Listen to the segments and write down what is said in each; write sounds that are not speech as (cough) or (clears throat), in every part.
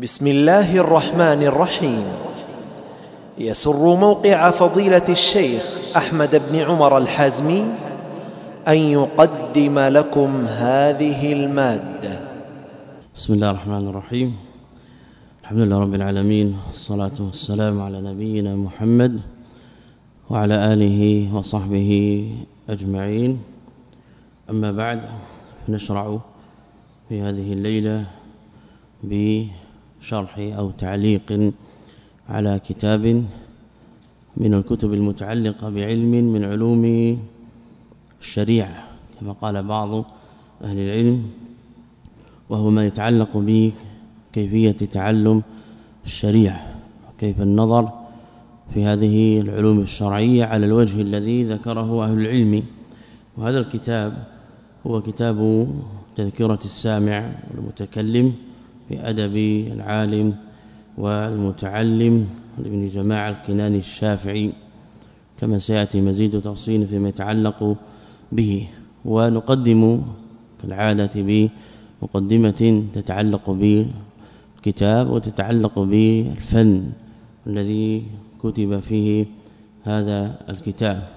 بسم الله الرحمن الرحيم. يسر موقع فضيلة الشيخ أحمد بن عمر الحازمي أن يقدم لكم هذه المادة. بسم الله الرحمن الرحيم. الحمد لله رب العالمين والصلاة والسلام على نبينا محمد وعلى آله وصحبه أجمعين. أما بعد نشرع في هذه الليلة بشرح أو تعليق على كتاب من الكتب المتعلقة بعلم من علوم الشريعة كما قال بعض أهل العلم وهو ما يتعلق بكيفية تعلم الشريعة وكيف النظر في هذه العلوم الشرعية على الوجه الذي ذكره أهل العلم. وهذا الكتاب هو كتاب تذكرة السامع والمتكلم في أدب العالم والمتعلم ابن جماعة الكناني الشافعي كما سيأتي مزيد تفصيل فيما يتعلق به. ونقدم كالعادة بمقدمة تتعلق بالكتاب وتتعلق بالفن الذي كتب فيه هذا الكتاب.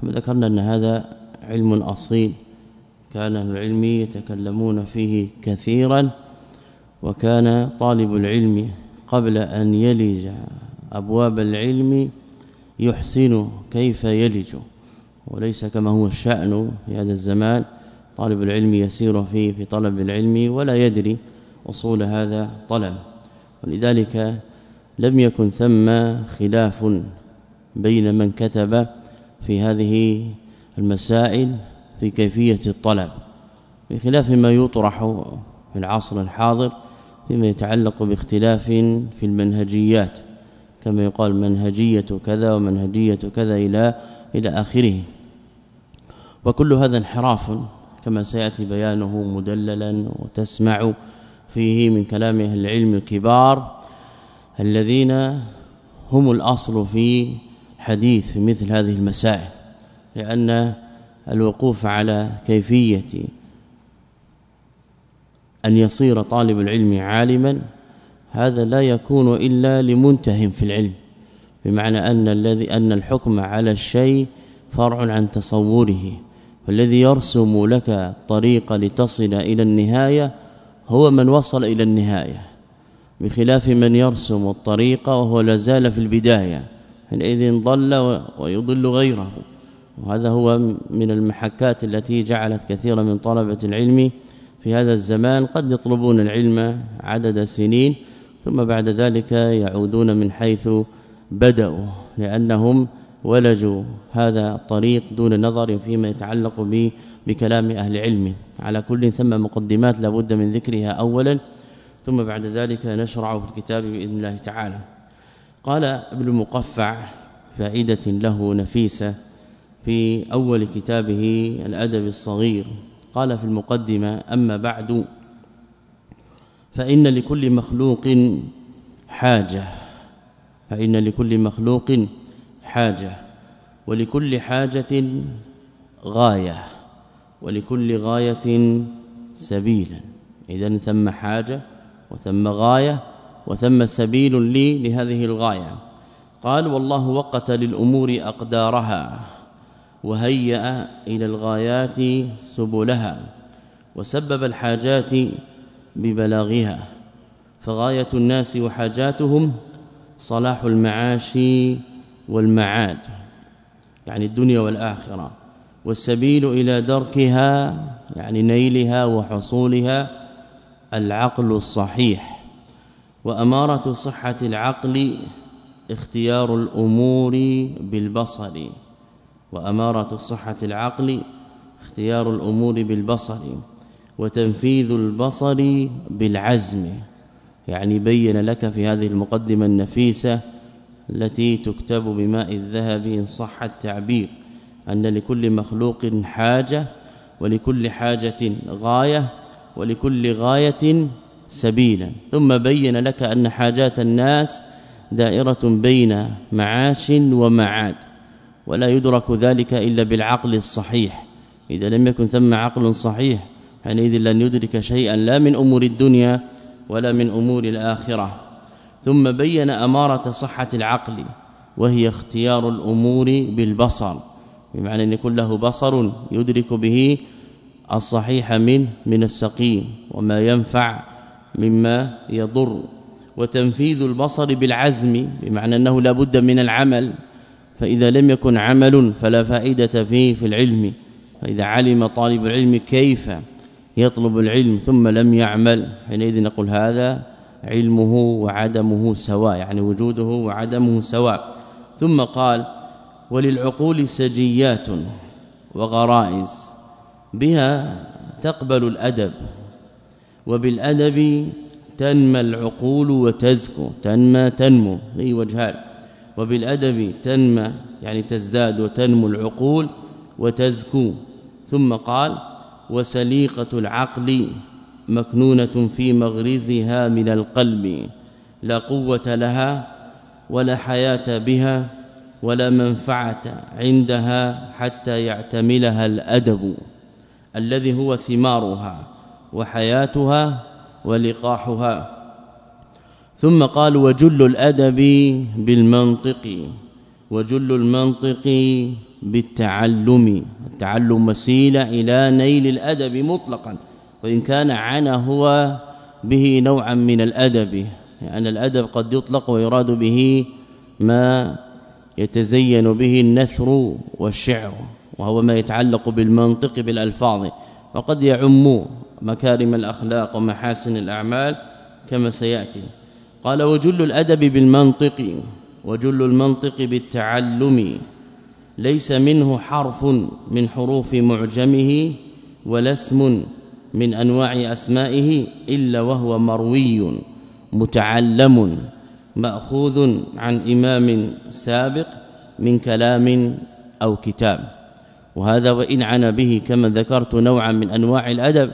كما ذكرنا أن هذا علم أصيل. كان العلم يتكلمون فيه كثيرا. وكان طالب العلم قبل أن يلج أبواب العلم يحسن كيف يلج. وليس كما هو الشأن في هذا الزمان طالب العلم يسير في في طلب العلم ولا يدري أصول هذا طلب. ولذلك لم يكن ثم خلاف بين من كتب في هذه المسائل في كيفية الطلب بخلاف ما يطرح في العصر الحاضر فيما يتعلق باختلاف في المنهجيات كما يقال منهجية كذا ومنهجية كذا إلى إلى آخره. وكل هذا انحراف كما سيأتي بيانه مدللا وتسمع فيه من كلام أهل العلم الكبار الذين هم الأصل في حديث في مثل هذه المسائل لأن الوقوف على كيفية أن يصير طالب العلم عالما هذا لا يكون إلا لمنتهم في العلم. بمعنى أن الذي أن الحكم على الشيء فرع عن تصوره. والذي يرسم لك طريقه لتصل إلى النهاية هو من وصل إلى النهاية. بخلاف من يرسم الطريق وهو لازال في البداية حينئذ ضل ويضل غيره. وهذا هو من المحكات التي جعلت كثيرا من طلبة العلم في هذا الزمان قد يطلبون العلم عدد سنين ثم بعد ذلك يعودون من حيث بدأوا لأنهم ولجوا هذا الطريق دون نظر فيما يتعلق بكلام أهل العلم. على كل ثم مقدمات لابد من ذكرها اولا ثم بعد ذلك نشرع في الكتاب بإذن الله تعالى. قال ابن المقفع فائدة له نفيسة في أول كتابه الأدب الصغير. قال في المقدمة أما بعد فإن لكل مخلوق حاجة فإن لكل مخلوق حاجة ولكل حاجة غاية ولكل غاية سبيلا. اذا ثم حاجة وثم غاية وثم سبيل لي لهذه الغاية. قال والله وقت للأمور أقدارها. وهيأ إلى الغايات سبلها وسبب الحاجات ببلاغها فغاية الناس وحاجاتهم صلاح المعاش والمعاد يعني الدنيا والآخرة والسبيل إلى دركها يعني نيلها وحصولها العقل الصحيح وأمارة صحة العقل اختيار الأمور بالبصر. وأمارة صحة العقل اختيار الأمور بالبصر وتنفيذ البصر بالعزم. يعني بين لك في هذه المقدمة النفيسة التي تكتب بماء الذهب إن صح التعبير أن لكل مخلوق حاجة ولكل حاجة غاية ولكل غاية سبيلا. ثم بين لك أن حاجات الناس دائرة بين معاش ومعاد. ولا يدرك ذلك إلا بالعقل الصحيح. إذا لم يكن ثم عقل صحيح حينئذ لن يدرك شيئا لا من أمور الدنيا ولا من أمور الآخرة. ثم بين أمارة صحة العقل وهي اختيار الأمور بالبصر. بمعنى أن يكون له بصر يدرك به الصحيح من من السقيم وما ينفع مما يضر. وتنفيذ البصر بالعزم بمعنى أنه لا بد من العمل. فإذا لم يكن عمل فلا فائدة فيه في العلم. فإذا علم طالب العلم كيف يطلب العلم ثم لم يعمل حينئذ نقول هذا علمه وعدمه سواء يعني وجوده وعدمه سواء. ثم قال وللعقول سجيات وغرائز بها تقبل الأدب وبالأدب تنمى العقول وتزكو تنمى تنمو اي وجهان. وبالأدب تنمى يعني تزداد وتنمو العقول وتزكو. ثم قال وسليقة العقل مكنونة في مغرزها من القلب لا قوة لها ولا حياة بها ولا منفعة عندها حتى يعتملها الأدب الذي هو ثمارها وحياتها ولقاحها. ثم قال وجل الأدب بالمنطق وجل المنطق بالتعلم. التعلم وسيلة إلى نيل الأدب مطلقا وإن كان عنا هو به نوعا من الأدب لأن يعني الأدب قد يطلق ويراد به ما يتزين به النثر والشعر وهو ما يتعلق بالمنطق بالألفاظ. وقد يعم مكارم الأخلاق ومحاسن الأعمال كما سيأتي. قال وجل الأدب بالمنطق وجل المنطق بالتعلم ليس منه حرف من حروف معجمه ولا اسم من أنواع أسمائه إلا وهو مروي متعلم مأخوذ عن إمام سابق من كلام أو كتاب. وهذا وإن عنا به كما ذكرت نوعا من أنواع الأدب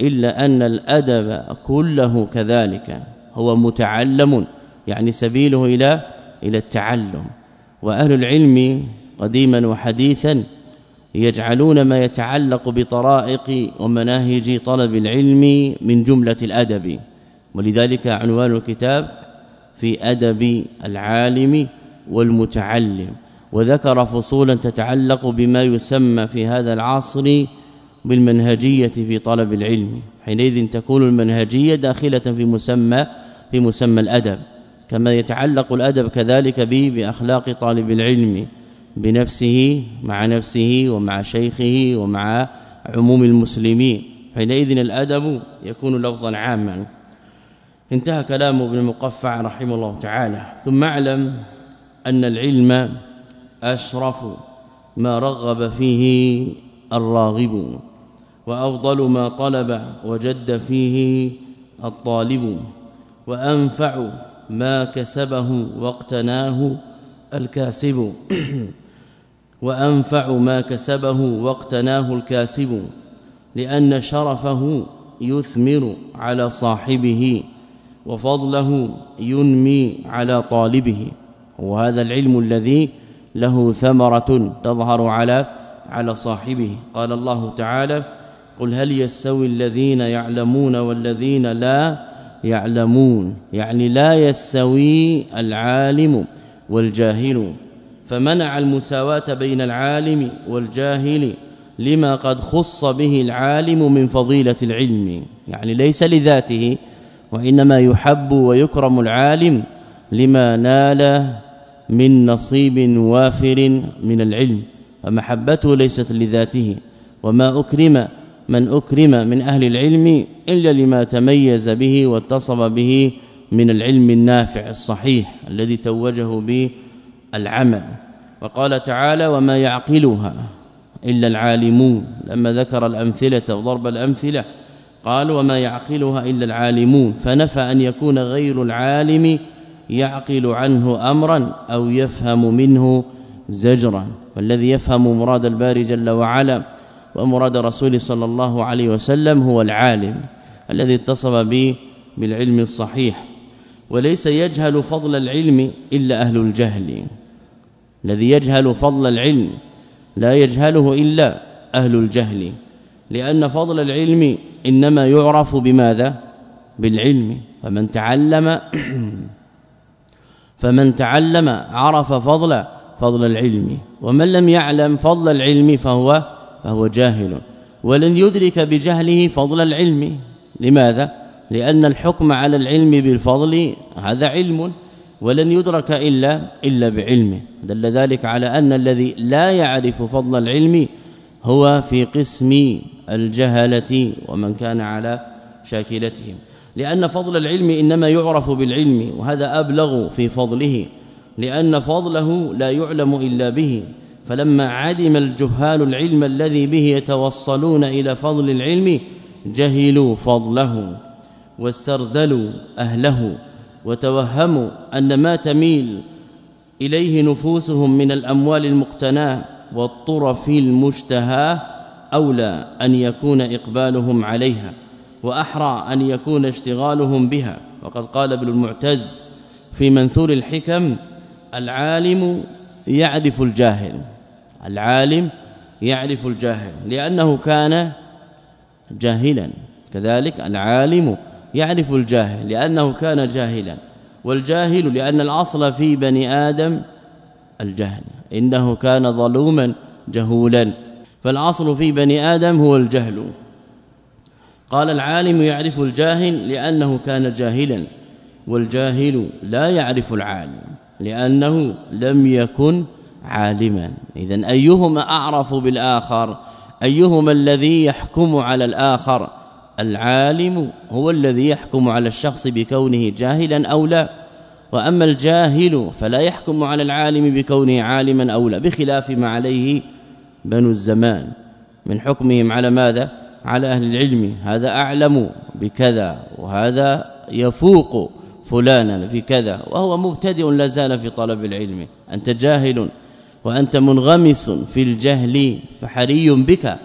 إلا أن الأدب كله كذلك. هو متعلم يعني سبيله إلى إلى التعلم. وأهل العلم قديما وحديثا يجعلون ما يتعلق بطرائق ومناهج طلب العلم من جملة الأدب. ولذلك عنوان الكتاب في أدب العالم والمتعلم. وذكر فصولا تتعلق بما يسمى في هذا العصر بالمنهجية في طلب العلم. حينئذ تكون المنهجية داخلة في مسمى في مسمى الأدب كما يتعلق الأدب كذلك به بأخلاق طالب العلم بنفسه مع نفسه ومع شيخه ومع عموم المسلمين. حينئذ الأدب يكون لفظا عاما. انتهى كلام ابن المقفع رحمه الله تعالى. ثم اعلم أن العلم أشرف ما رغب فيه الراغب وأفضل ما طلب وجد فيه الطالب. وأنفع ما كسبه واقتناه الكاسب. وأنفع ما كسبه واقتناه الكاسب لأن شرفه يثمر على صاحبه وفضله ينمي على طالبه. وهذا العلم الذي له ثمرة تظهر على على صاحبه. قال الله تعالى قل هل يستوي الذين يعلمون والذين لا يعلمون يعني لا يستوي العالم والجاهل. فمنع المساواة بين العالم والجاهل لما قد خص به العالم من فضيلة العلم يعني ليس لذاته وإنما يحب ويكرم العالم لما نال من نصيب وافر من العلم. فمحبته ليست لذاته. وما أكرم من أكرم من أهل العلم إلا لما تميز به واتصف به من العلم النافع الصحيح الذي توجه به العمل. وقال تعالى وما يعقلها إلا العالمون. لما ذكر الأمثلة وضرب الأمثلة قال وما يعقلها إلا العالمون. فنفى أن يكون غير العالم يعقل عنه أمرا أو يفهم منه زجرا. والذي يفهم مراد الباري جل وعلا ومراد رسول صلى الله عليه وسلم هو العالم الذي اتصف به بالعلم الصحيح. وليس يجهل فضل العلم إلا أهل الجهل. الذي يجهل فضل العلم لا يجهله إلا أهل الجهل. لأن فضل العلم إنما يعرف بماذا؟ بالعلم. فمن تعلم (clears throat) فمن تعلم عرف فضل فضل العلم. ومن لم يعلم فضل العلم فهو فهو جاهل. ولن يدرك بجهله فضل العلم. لماذا؟ لأن الحكم على العلم بالفضل هذا علم. ولن يدرك إلا إلا بعلمه دل ذلك على أن الذي لا يعرف فضل العلم هو في قسم الجهلة ومن كان على شاكلتهم. لأن فضل العلم إنما يعرف بالعلم وهذا أبلغ في فضله لأن فضله لا يعلم إلا به. فلما عدم الجهال العلم الذي به يتوصلون إلى فضل العلم جهلوا فضله واسترذلوا أهله وتوهموا أن ما تميل إليه نفوسهم من الأموال المقتناة والطرف المشتهاة أولى أن يكون إقبالهم عليها وأحرى أن يكون اشتغالهم بها. وقد قال ابن المعتز في منثور الحكم العالم يعرف الجاهل. العالم يعرف الجاهل لأنه كان جاهلا. كذلك العالم يعرف الجاهل لأنه كان جاهلا. والجاهل لأن الأصل في بني آدم الجهل إنه كان ظلوما جهولا. فالأصل في بني آدم هو الجهل. قال العالم يعرف الجاهل لأنه كان جاهلا والجاهل لا يعرف العالم لأنه لم يكن عالما. اذا أيهما أعرف بالآخر؟ أيهما الذي يحكم على الآخر؟ العالم هو الذي يحكم على الشخص بكونه جاهلا أو لا. وأما الجاهل فلا يحكم على العالم بكونه عالما أو لا بخلاف ما عليه بنو الزمان. من حكمهم على ماذا؟ على أهل العلم. هذا أعلم بكذا وهذا يفوق فلانا في كذا وهو مبتدئ لا زال في طلب العلم. أنت جاهل. وأنت منغمس في الجهل فحري بك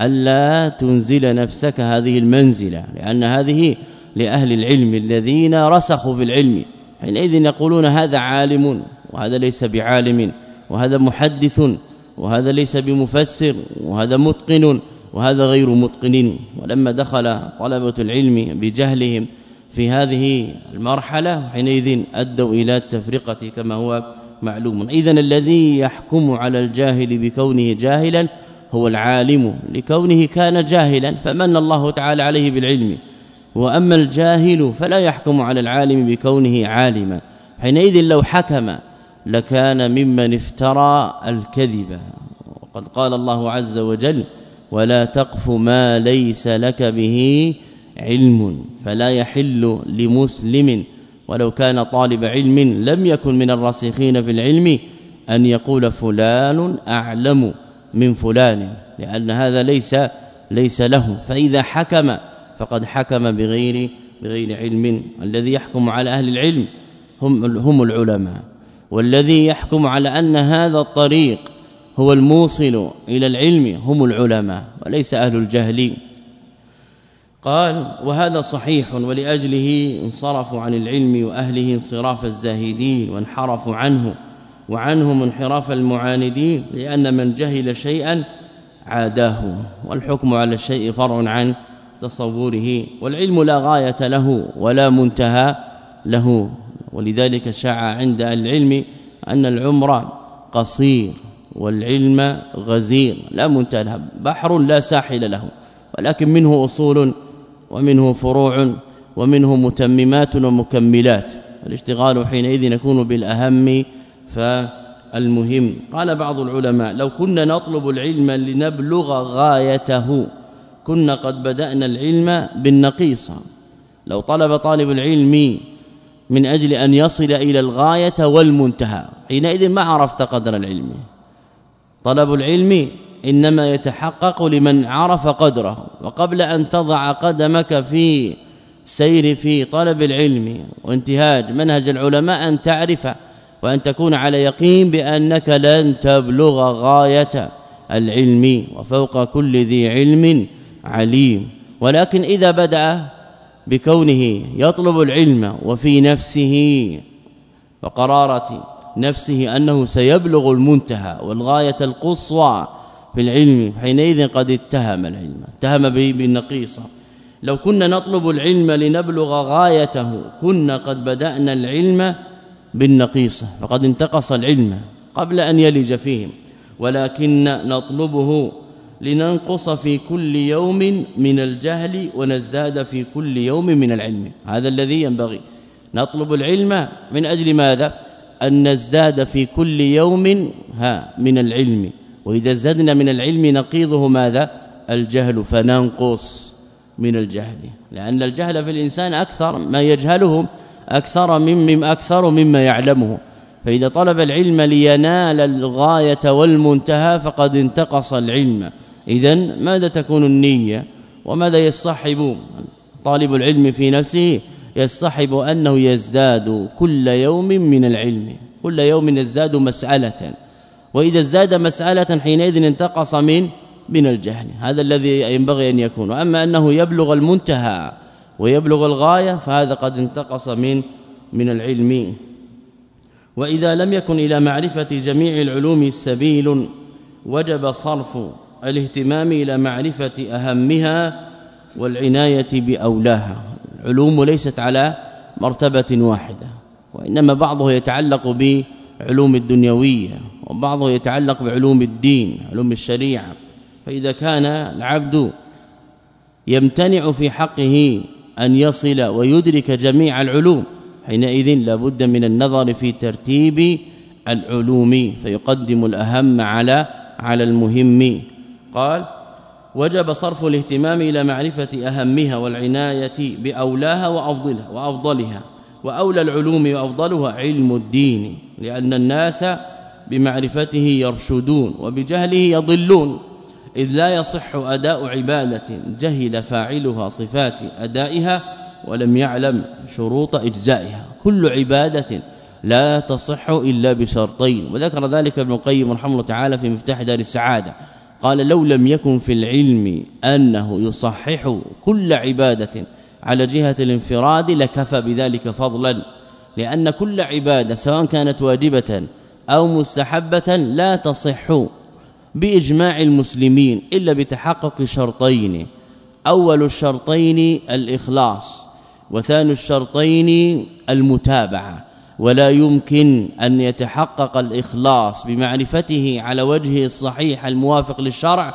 ألا تنزل نفسك هذه المنزلة لأن هذه لأهل العلم الذين رسخوا في العلم. حينئذ يقولون هذا عالم وهذا ليس بعالم وهذا محدث وهذا ليس بمفسر وهذا متقن وهذا غير متقن. ولما دخل طلبة العلم بجهلهم في هذه المرحلة حينئذ أدوا إلى التفرقة كما هو معلوم. اذا الذي يحكم على الجاهل بكونه جاهلا هو العالم. لكونه كان جاهلا فمن الله تعالى عليه بالعلم. وأما الجاهل فلا يحكم على العالم بكونه عالما. حينئذ لو حكم لكان ممن افترى الكذب. وقد قال الله عز وجل ولا تقف ما ليس لك به علم. فلا يحل لمسلم ولو كان طالب علم لم يكن من الراسخين في العلم أن يقول فلان أعلم من فلان لأن هذا ليس ليس له. فإذا حكم فقد حكم بغير بغير علم. الذي يحكم على أهل العلم هم هم العلماء. والذي يحكم على أن هذا الطريق هو الموصل إلى العلم هم العلماء وليس أهل الجهل. قال وهذا صحيح ولأجله انصرفوا عن العلم وأهله انصراف الزاهدين وانحرفوا عنه وعنهم انحراف المعاندين لأن من جهل شيئا عاداه والحكم على الشيء فرع عن تصوره والعلم لا غاية له ولا منتهى له ولذلك شاع عند العلم أن العمر قصير والعلم غزير لا منتهى له بحر لا ساحل له ولكن منه أصول ومنه فروع ومنه متممات ومكملات. الاشتغال حينئذ يكون بالأهم فالمهم. قال بعض العلماء لو كنا نطلب العلم لنبلغ غايته كنا قد بدأنا العلم بالنقيصه لو طلب طالب العلم من أجل أن يصل إلى الغاية والمنتهى حينئذ ما عرفت قدر العلم. طلب العلم إنما يتحقق لمن عرف قدره وقبل أن تضع قدمك في سير في طلب العلم وانتهاج منهج العلماء أن تعرف وأن تكون على يقين بأنك لن تبلغ غاية العلم وفوق كل ذي علم عليم. ولكن إذا بدأ بكونه يطلب العلم وفي نفسه وقرارة نفسه أنه سيبلغ المنتهى والغاية القصوى في العلم حينئذ قد اتهم العلم اتهم به بالنقيصة. لو كنا نطلب العلم لنبلغ غايته كنا قد بدأنا العلم بالنقيصة فقد انتقص العلم قبل أن يلج فيهم. ولكن نطلبه لننقص في كل يوم من الجهل ونزداد في كل يوم من العلم. هذا الذي ينبغي. نطلب العلم من أجل ماذا؟ أن نزداد في كل يوم ها من العلم. وإذا زدنا من العلم نقيضه ماذا؟ الجهل. فننقص من الجهل. لأن الجهل في الإنسان أكثر ما يجهله أكثر مما أكثر مما يعلمه. فإذا طلب العلم لينال الغاية والمنتهى فقد انتقص العلم. اذا ماذا تكون النية؟ وماذا يصحب طالب العلم في نفسه؟ يصحب أنه يزداد كل يوم من العلم. كل يوم يزداد مسألة. وإذا ازداد مسألة حينئذ انتقص من من الجهل. هذا الذي ينبغي أن يكون. اما أنه يبلغ المنتهى ويبلغ الغاية فهذا قد انتقص من من العلم. وإذا لم يكن إلى معرفة جميع العلوم سبيل وجب صرف الاهتمام إلى معرفة أهمها والعناية بأولاها. العلوم ليست على مرتبة واحدة وإنما بعضه يتعلق بعلوم الدنيوية. وبعضه يتعلق بعلوم الدين علوم الشريعة. فإذا كان العبد يمتنع في حقه أن يصل ويدرك جميع العلوم حينئذ لابد من النظر في ترتيب العلوم فيقدم الأهم على على المهم. قال وجب صرف الاهتمام إلى معرفة أهمها والعناية بأولاها وأفضلها وأفضلها وأولى العلوم وأفضلها علم الدين لأن الناس بمعرفته يرشدون وبجهله يضلون إذ لا يصح أداء عبادة جهل فاعلها صفات أدائها ولم يعلم شروط إجزائها. كل عبادة لا تصح إلا بشرطين وذكر ذلك ابن القيم رحمه الله تعالى في مفتاح دار السعادة. قال لو لم يكن في العلم أنه يصحح كل عبادة على جهة الانفراد لكفى بذلك فضلا لأن كل عبادة سواء كانت واجبة أو مستحبة لا تصح بإجماع المسلمين إلا بتحقق شرطين. أول الشرطين الإخلاص وثاني الشرطين المتابعة. ولا يمكن أن يتحقق الإخلاص بمعرفته على وجهه الصحيح الموافق للشرع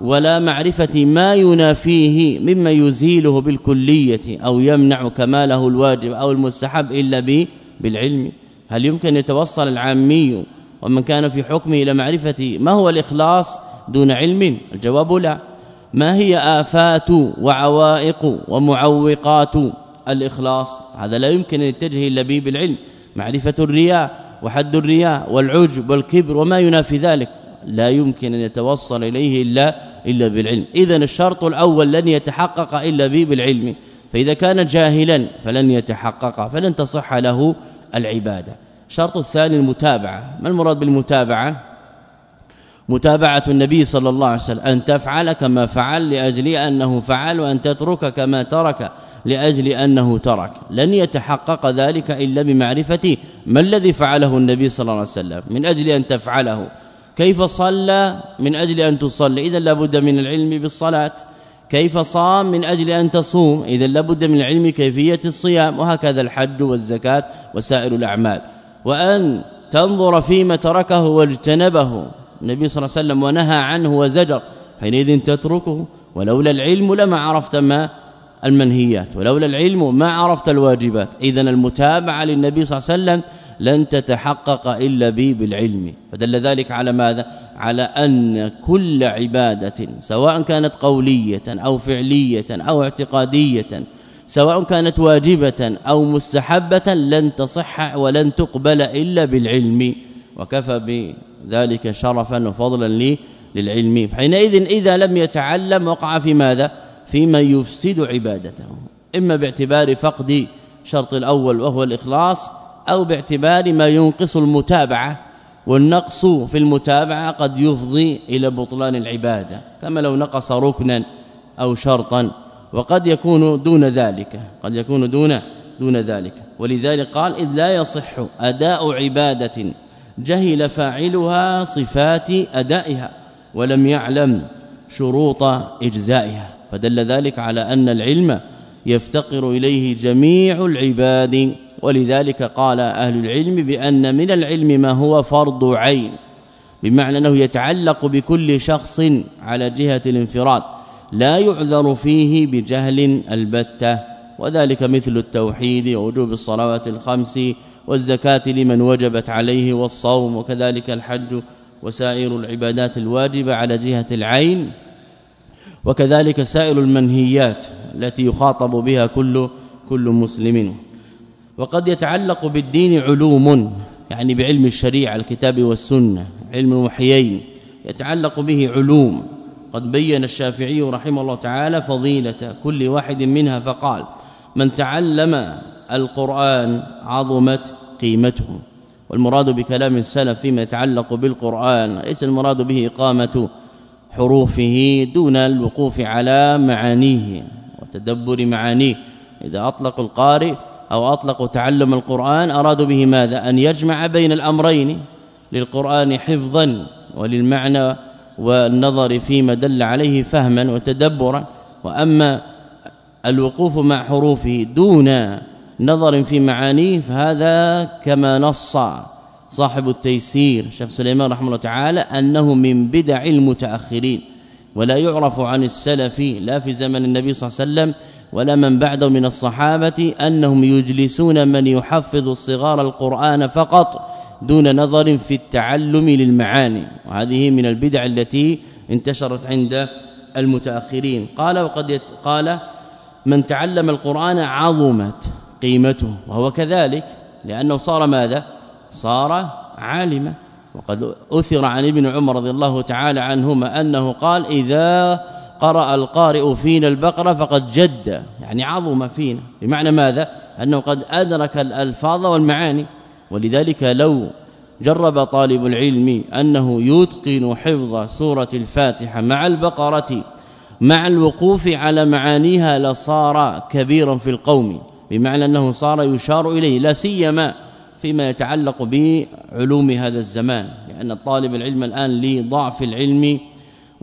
ولا معرفة ما ينافيه مما يزيله بالكلية أو يمنع كماله الواجب أو المستحب إلا بالعلم. هل يمكن يتوصل العامي ومن كان في حكمه إلى معرفة ما هو الإخلاص دون علم؟ الجواب لا. ما هي آفات وعوائق ومعوقات الإخلاص؟ هذا لا يمكن أن يتجه الا به بالعلم معرفة الرياء وحد الرياء والعجب والكبر وما ينافي ذلك. لا يمكن أن يتوصل إليه الا إلا بالعلم. اذا الشرط الأول لن يتحقق إلا به بالعلم فإذا كان جاهلا فلن يتحقق فلن تصح له العبادة. الشرط الثاني المتابعة. ما المراد بالمتابعة؟ متابعة النبي صلى الله عليه وسلم. أن تفعل كما فعل لأجل أنه فعل وأن تترك كما ترك لأجل أنه ترك. لن يتحقق ذلك إلا بمعرفة ما الذي فعله النبي صلى الله عليه وسلم. من أجل أن تفعله. كيف صلى؟ من أجل أن تصلي. اذا لابد من العلم بالصلاة. كيف صام من أجل أن تصوم؟ اذا لابد من العلم كيفية الصيام وهكذا الحج والزكاة وسائر الأعمال. وأن تنظر فيما تركه واجتنبه. النبي صلى الله عليه وسلم ونهى عنه وزجر حينئذ تتركه. ولولا العلم لما عرفت ما المنهيات ولولا العلم ما عرفت الواجبات. اذا المتابعة للنبي صلى الله عليه وسلم لن تتحقق إلا به بالعلم. فدل ذلك على ماذا؟ على أن كل عبادة سواء كانت قولية أو فعلية أو اعتقادية سواء كانت واجبة أو مستحبة لن تصح ولن تقبل إلا بالعلم. وكفى بذلك شرفا وفضلا لي للعلم. حينئذ إذا لم يتعلم وقع في ماذا؟ فيما يفسد عبادته. إما باعتبار فقد شرط الأول وهو الإخلاص أو باعتبار ما ينقص المتابعة والنقص في المتابعة قد يفضي إلى بطلان العبادة كما لو نقص ركنا أو شرطا وقد يكون دون ذلك قد يكون دون دون ذلك. ولذلك قال إذ لا يصح أداء عبادة جهل فاعلها صفات أدائها ولم يعلم شروط إجزائها. فدل ذلك على أن العلم يفتقر إليه جميع العباد. ولذلك قال أهل العلم بأن من العلم ما هو فرض عين بمعنى أنه يتعلق بكل شخص على جهة الانفراد لا يعذر فيه بجهل البتة وذلك مثل التوحيد ووجوب الصلوات الخمس والزكاة لمن وجبت عليه والصوم وكذلك الحج وسائر العبادات الواجبة على جهة العين وكذلك سائر المنهيات التي يخاطب بها كل كل مسلم. وقد يتعلق بالدين علوم يعني بعلم الشريعة الكتاب والسنة علم الوحيين يتعلق به علوم. قد بين الشافعي رحمه الله تعالى فضيلة كل واحد منها فقال من تعلم القرآن عظمت قيمته والمراد بكلام السلف فيما يتعلق بالقرآن ليس المراد به إقامة حروفه دون الوقوف على معانيه وتدبر معانيه. إذا أطلق القارئ أو أطلقوا تعلم القرآن أرادوا به ماذا؟ أن يجمع بين الأمرين للقرآن حفظا وللمعنى والنظر فيما دل عليه فهما وتدبرا. وأما الوقوف مع حروفه دون نظر في معانيه فهذا كما نص صاحب التيسير الشيخ سليمان رحمه الله تعالى أنه من بدع المتأخرين. ولا يعرف عن السلف لا في زمن النبي صلى الله عليه وسلم ولا من بعده من الصحابة أنهم يجلسون من يحفظ الصغار القرآن فقط دون نظر في التعلم للمعاني. وهذه من البدع التي انتشرت عند المتأخرين. قال وقد قال من تعلم القرآن عظمت قيمته وهو كذلك لأنه صار ماذا؟ صار عالما. وقد أثر عن ابن عمر رضي الله تعالى عنهما أنه قال إذا قرأ القارئ فينا البقرة فقد جد. يعني عظم فينا بمعنى ماذا؟ أنه قد أدرك الألفاظ والمعاني. ولذلك لو جرب طالب العلم أنه يتقن حفظ سورة الفاتحة مع البقرة مع الوقوف على معانيها لصار كبيرا في القوم. بمعنى أنه صار يشار إليه لا سيما فيما يتعلق بعلوم هذا الزمان. لأن الطالب العلم الآن لضعف العلم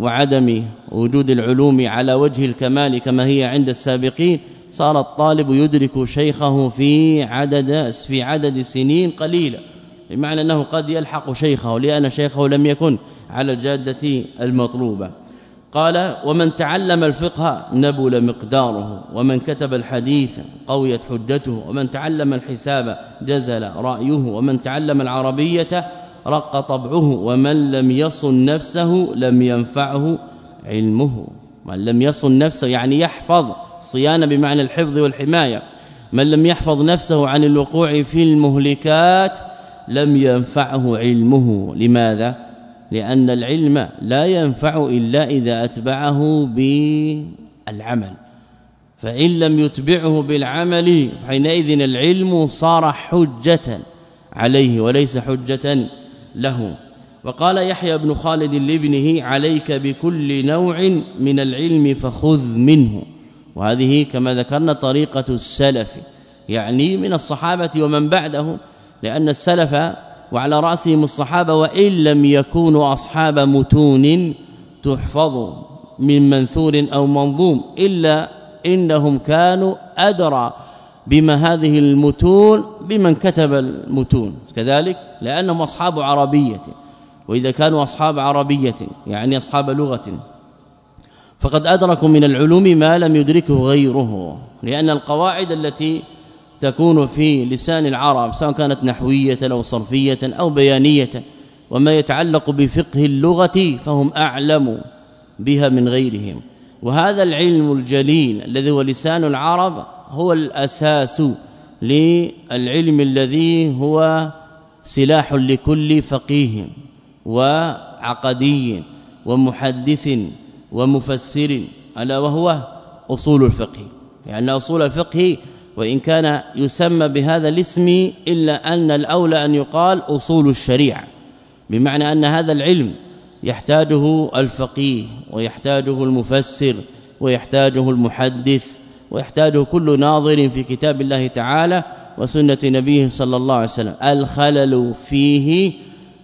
وعدم وجود العلوم على وجه الكمال كما هي عند السابقين صار الطالب يدرك شيخه في عدد في عدد سنين قليلة. بمعنى أنه قد يلحق شيخه لأن شيخه لم يكن على الجادة المطلوبة. قال ومن تعلم الفقه نبل مقداره ومن كتب الحديث قويت حجته ومن تعلم الحساب جزل رأيه ومن تعلم العربية رق طبعه ومن لم يصن نفسه لم ينفعه علمه. من لم يصن نفسه يعني يحفظ صيانة بمعنى الحفظ والحماية. من لم يحفظ نفسه عن الوقوع في المهلكات لم ينفعه علمه. لماذا؟ لأن العلم لا ينفع إلا إذا أتبعه بالعمل. فإن لم يتبعه بالعمل فحينئذ العلم صار حجة عليه وليس حجة له. وقال يحيى بن خالد لابنه عليك بكل نوع من العلم فخذ منه. وهذه كما ذكرنا طريقة السلف يعني من الصحابة ومن بعدهم لأن السلف وعلى رأسهم الصحابة وإن لم يكونوا أصحاب متون تحفظ من منثور أو منظوم إلا إنهم كانوا أدرى بما هذه المتون بمن كتب المتون. كذلك لأنهم أصحاب عربية وإذا كانوا أصحاب عربية يعني أصحاب لغة. فقد أدركوا من العلوم ما لم يدركه غيره لأن القواعد التي تكون في لسان العرب سواء كانت نحوية أو صرفية أو بيانية وما يتعلق بفقه اللغة فهم أعلم بها من غيرهم. وهذا العلم الجليل الذي هو لسان العرب هو الأساس للعلم الذي هو سلاح لكل فقيه وعقدي ومحدث ومفسر ألا وهو أصول الفقه. لأن يعني أصول الفقه وإن كان يسمى بهذا الاسم إلا أن الأولى أن يقال أصول الشريعة بمعنى أن هذا العلم يحتاجه الفقيه ويحتاجه المفسر ويحتاجه المحدث ويحتاجه كل ناظر في كتاب الله تعالى وسنة نبيه صلى الله عليه وسلم. الخلل فيه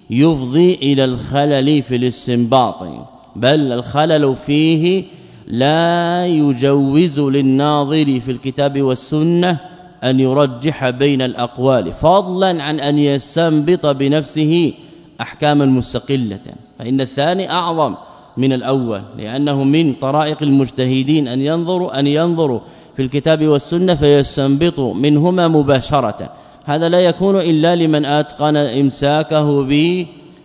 يفضي إلى الخلل في الاستنباط. بل الخلل فيه لا يجوز للناظر في الكتاب والسنة أن يرجح بين الأقوال فضلا عن أن يستنبط بنفسه احكاما مستقلة. فإن الثاني أعظم من الأول لأنه من طرائق المجتهدين أن ينظروا أن ينظروا في الكتاب والسنة فيستنبطوا منهما مباشرة. هذا لا يكون إلا لمن أتقن إمساكه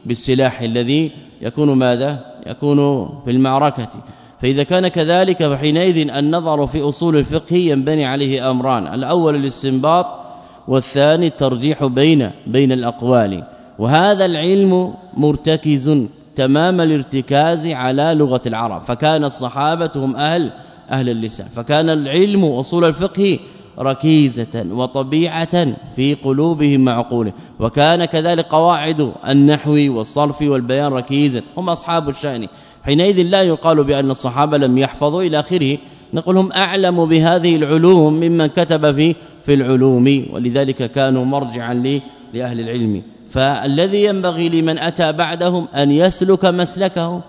بالسلاح الذي يكون ماذا؟ يكون في المعركة. فإذا كان كذلك فحينئذ النظر في أصول الفقه ينبني عليه أمران. الأول الاستنباط والثاني الترجيح بين بين الأقوال. وهذا العلم مرتكز تمام الارتكاز على لغة العرب. فكان الصحابة هم أهل أهل اللسان. فكان العلم أصول الفقه ركيزة وطبيعة في قلوبهم معقوله وكان كذلك قواعد النحو والصرف والبيان ركيزا هم أصحاب الشأن. حينئذ لا يقال بأن الصحابة لم يحفظوا إلى آخره. نقول هم أعلم بهذه العلوم ممن كتب في في العلوم. ولذلك كانوا مرجعا لأهل العلم. فالذي ينبغي لمن أتى بعدهم أن يسلك مسلكه.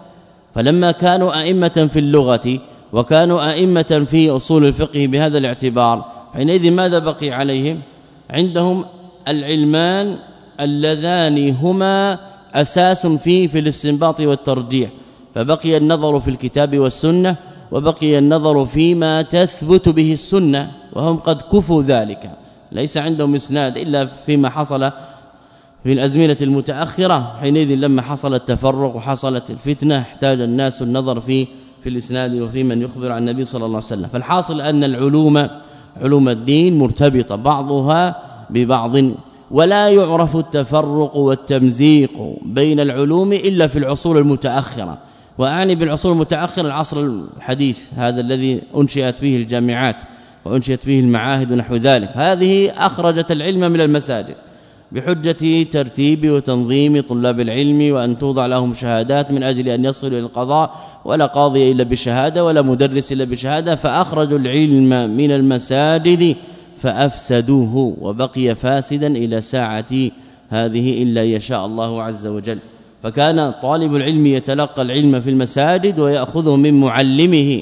فلما كانوا أئمة في اللغة وكانوا أئمة في أصول الفقه بهذا الاعتبار حينئذ ماذا بقي عليهم؟ عندهم العلمان اللذان هما أساس في في الاستنباط والترجيح فبقي النظر في الكتاب والسنة وبقي النظر فيما تثبت به السنة وهم قد كفوا ذلك. ليس عندهم إسناد إلا فيما حصل في الأزمنة المتأخرة حينئذ لما حصل التفرق وحصلت الفتنة احتاج الناس النظر في في الإسناد وفي من يخبر عن النبي صلى الله عليه وسلم. فالحاصل أن العلوم علوم الدين مرتبطة بعضها ببعض ولا يعرف التفرق والتمزيق بين العلوم إلا في العصور المتأخرة. وأعني بالعصور المتأخرة العصر الحديث هذا الذي أنشئت فيه الجامعات وأنشئت فيه المعاهد ونحو ذلك. هذه أخرجت العلم من المساجد. بحجة ترتيب وتنظيم طلاب العلم وأن توضع لهم شهادات من أجل أن يصلوا إلى القضاء ولا قاضي إلا بشهادة ولا مدرس إلا بشهادة فأخرجوا العلم من المساجد فأفسدوه وبقي فاسدا إلى ساعة هذه إلا يشاء الله عز وجل. فكان طالب العلم يتلقى العلم في المساجد ويأخذه من معلمه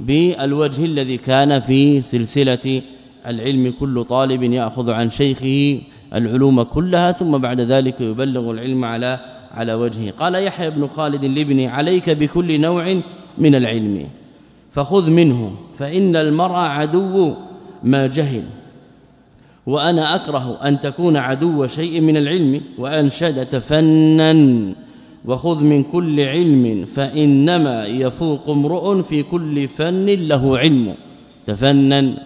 بالوجه الذي كان في سلسلة العلم. كل طالب يأخذ عن شيخه العلوم كلها ثم بعد ذلك يبلغ العلم على على وجهه. قال يحيى بن خالد لابني عليك بكل نوع من العلم فخذ منه فإن المرء عدو ما جهل وأنا أكره أن تكون عدو شيء من العلم وأنشد تفنن وخذ من كل علم فإنما يفوق امرؤ في كل فن له علم. تفنن.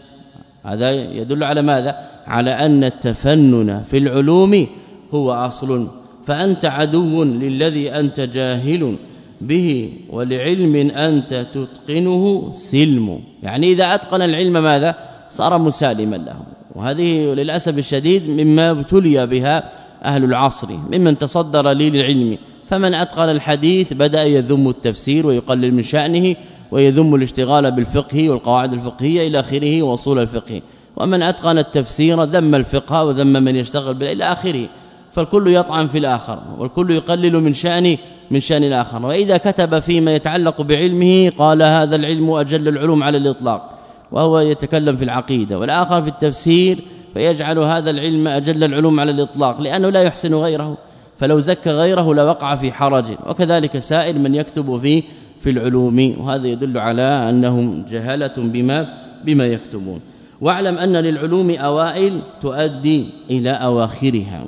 هذا يدل على ماذا؟ على أن التفنن في العلوم هو أصل فأنت عدو للذي أنت جاهل به ولعلم أنت تتقنه سلم. يعني إذا أتقن العلم ماذا؟ صار مسالما له وهذه للأسف الشديد مما ابتلي بها أهل العصر ممن تصدر لي للعلم. فمن أتقن الحديث بدأ يذم التفسير ويقلل من شأنه ويذم الاشتغال بالفقه والقواعد الفقهية إلى آخره وأصول الفقه. ومن أتقن التفسير ذم الفقه وذم من يشتغل به إلى آخره فالكل يطعن في الآخر والكل يقلل من شأن من شأن الآخر. وإذا كتب فيما يتعلق بعلمه قال هذا العلم أجل العلوم على الإطلاق وهو يتكلم في العقيدة. والآخر في التفسير فيجعل هذا العلم أجل العلوم على الإطلاق لأنه لا يحسن غيره فلو زكى غيره لوقع في حرج. وكذلك سائر من يكتب في في العلوم وهذا يدل على أنهم جهلة بما بما يكتبون. واعلم أن للعلوم أوائل تؤدي إلى أواخرها.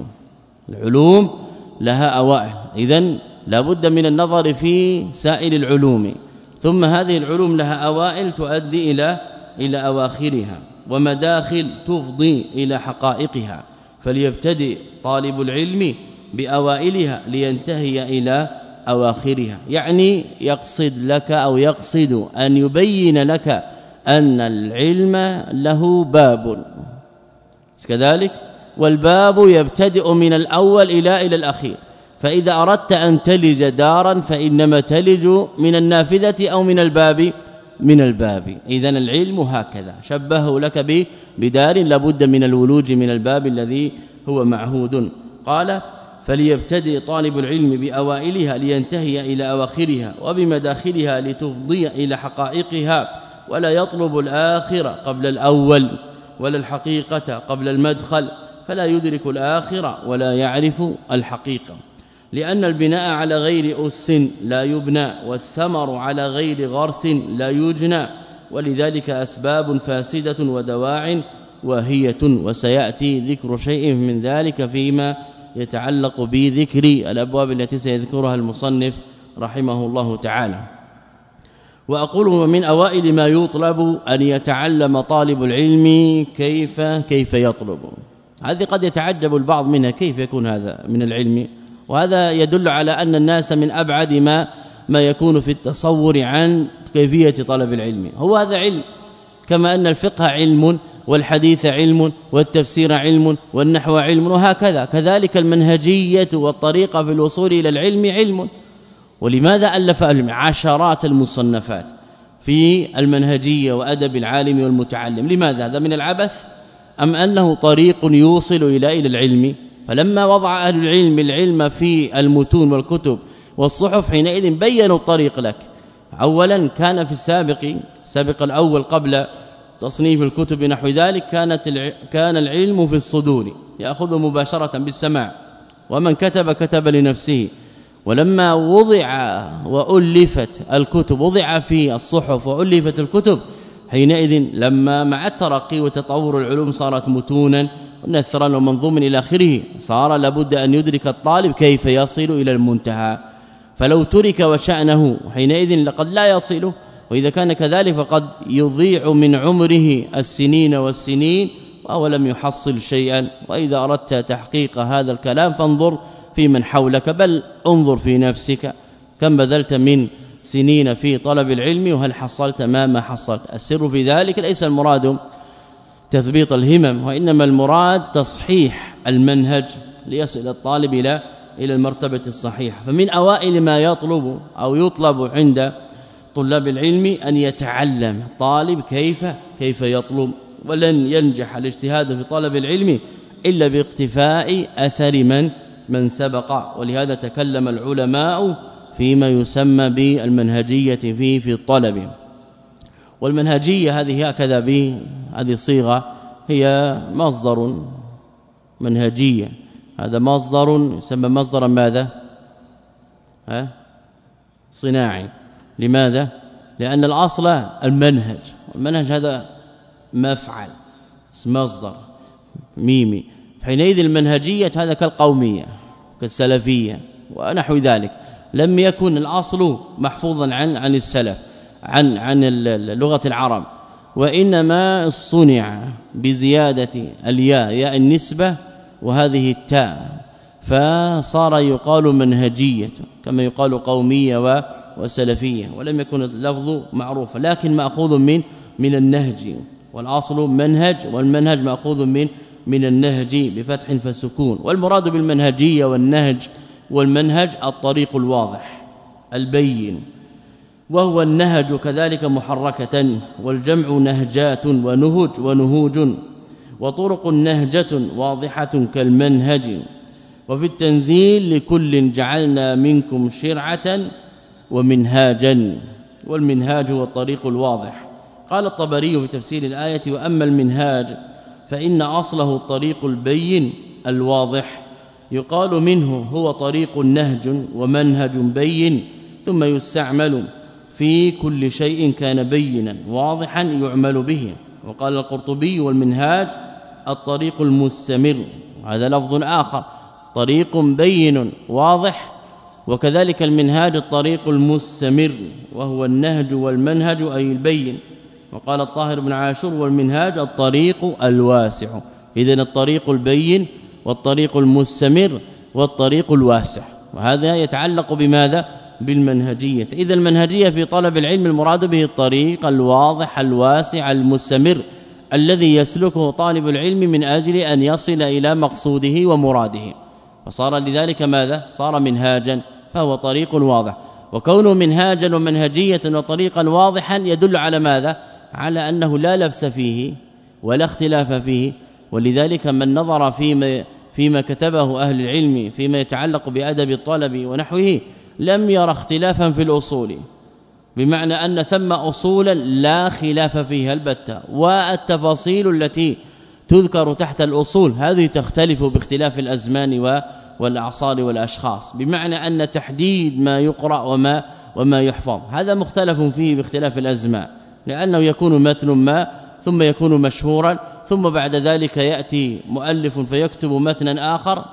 العلوم لها أوائل. اذا لابد من النظر في سائر العلوم. ثم هذه العلوم لها أوائل تؤدي إلى إلى أواخرها. ومداخل تفضي إلى حقائقها. فليبتدئ طالب العلم بأوائلها لينتهي إلى أواخرها. يعني يقصد لك أو يقصد أن يبين لك أن العلم له باب. كذلك والباب يبتدئ من الأول إلى إلى الأخير. فإذا أردت أن تلج دارا فإنما تلج من النافذة أو من الباب. من الباب. اذا العلم هكذا. شبهه لك بدار لابد من الولوج من الباب الذي هو معهود. قال فليبتدئ طالب العلم بأوائلها لينتهي إلى أواخرها وبمداخلها لتفضي إلى حقائقها. ولا يطلب الآخر قبل الأول ولا الحقيقة قبل المدخل فلا يدرك الآخر ولا يعرف الحقيقة. لأن البناء على غير أس لا يبنى والثمر على غير غرس لا يجنى ولذلك أسباب فاسدة ودواع واهية. وسيأتي ذكر شيء من ذلك فيما يتعلق بذكر الأبواب التي سيذكرها المصنف رحمه الله تعالى. واقول من أوائل ما يطلب أن يتعلم طالب العلم كيف كيف يطلب. هذه قد يتعجب البعض منها كيف يكون هذا من العلم؟ وهذا يدل على أن الناس من أبعد ما ما يكون في التصور عن كيفية طلب العلم. هو هذا علم كما أن الفقه علم والحديث علم والتفسير علم والنحو علم وهكذا. كذلك المنهجية والطريقة في الوصول إلى العلم علم. ولماذا ألف عشرات المصنفات في المنهجية وأدب العالم والمتعلم. لماذا؟ هذا من العبث؟ أم أنه طريق يوصل إلى إلى العلم؟ فلما وضع أهل العلم العلم في المتون والكتب والصحف حينئذ بينوا الطريق لك. اولا كان في السابق سابق الأول قبل تصنيف الكتب نحو ذلك كانت. كان العلم في الصدور يأخذ مباشرة بالسماع. ومن كتب كتب لنفسه. ولما وضع وألفت الكتب وضع في الصحف وألفت الكتب حينئذ لما مع الترقي وتطور العلوم صارت متونا ونثرا ومنظوما إلى آخره صار لابد أن يدرك الطالب كيف يصل إلى المنتهى. فلو ترك وشأنه حينئذ لقد لا يصل وإذا كان كذلك فقد يضيع من عمره السنين والسنين وهو لم يحصل شيئا. وإذا أردت تحقيق هذا الكلام فانظر في من حولك بل انظر في نفسك. كم بذلت من سنين في طلب العلم وهل حصلت ما ما حصلت. السر في ذلك ليس المراد تثبيط الهمم وإنما المراد تصحيح المنهج ليصل الطالب إلى إلى المرتبة الصحيحة. فمن أوائل ما يطلب أو يطلب عند طلاب العلم أن يتعلم طالب كيف كيف يطلب. ولن ينجح الاجتهاد في طلب العلم إلا باقتفاء أثر من من سبق ولهذا تكلم العلماء فيما يسمى بالمنهجية في في الطلب. والمنهجية هذه هكذا به هذه صيغه هي مصدر منهجية. هذا مصدر يسمى مصدرا ماذا؟ ها؟ صناعي. لماذا؟ لأن الأصل المنهج. المنهج هذا مفعل مصدر ميمي. حينئذ المنهجية هذا كالقومية. كالسلفية ونحو ذلك. لم يكن الأصل محفوظا عن عن السلف عن عن لغة العرب. وإنما صنع بزيادة الياء ياء النسبة وهذه التاء. فصار يقال منهجية كما يقال قومية وسلفية ولم يكن اللفظ معروفا لكن مأخوذ من من النهج والأصل منهج والمنهج مأخوذ من من النهج بفتح فسكون. والمراد بالمنهجية والنهج والمنهج الطريق الواضح البين. وهو النهج كذلك محركة والجمع نهجات ونهج ونهوج وطرق نهجة واضحة كالمنهج. وفي التنزيل لكل جعلنا منكم شرعة ومنهاجا. والمنهاج هو الطريق الواضح. قال الطبري في تفسير الآية وأما المنهاج فإن أصله الطريق البين الواضح يقال منه هو طريق نهج ومنهج بين ثم يستعمل في كل شيء كان بينا واضحا يعمل به. وقال القرطبي والمنهاج الطريق المستمر هذا لفظ آخر طريق بين واضح وكذلك المنهاج الطريق المستمر وهو النهج والمنهج أي البين. وقال الطاهر بن عاشور والمنهاج الطريق الواسع. اذا الطريق البين والطريق المستمر والطريق الواسع. وهذا يتعلق بماذا؟ بالمنهجية. إذا المنهجية في طلب العلم المراد به الطريق الواضح الواسع المستمر الذي يسلكه طالب العلم من أجل أن يصل إلى مقصوده ومراده. فصار لذلك ماذا؟ صار منهاجا فهو طريق واضح. وكونه منهاجا ومنهجية وطريقا واضحا يدل على ماذا؟ على أنه لا لبس فيه ولا اختلاف فيه ولذلك من نظر في فيما كتبه أهل العلم فيما يتعلق بأدب الطلب ونحوه لم يرى اختلافا في الأصول بمعنى أن ثم أصولا لا خلاف فيها البتة والتفاصيل التي تذكر تحت الأصول هذه تختلف باختلاف الأزمان والأعصار والأشخاص بمعنى أن تحديد ما يقرأ وما وما يحفظ هذا مختلف فيه باختلاف الأزمان. لأنه يكون متن ما ثم يكون مشهورا ثم بعد ذلك يأتي مؤلف فيكتب متنا آخر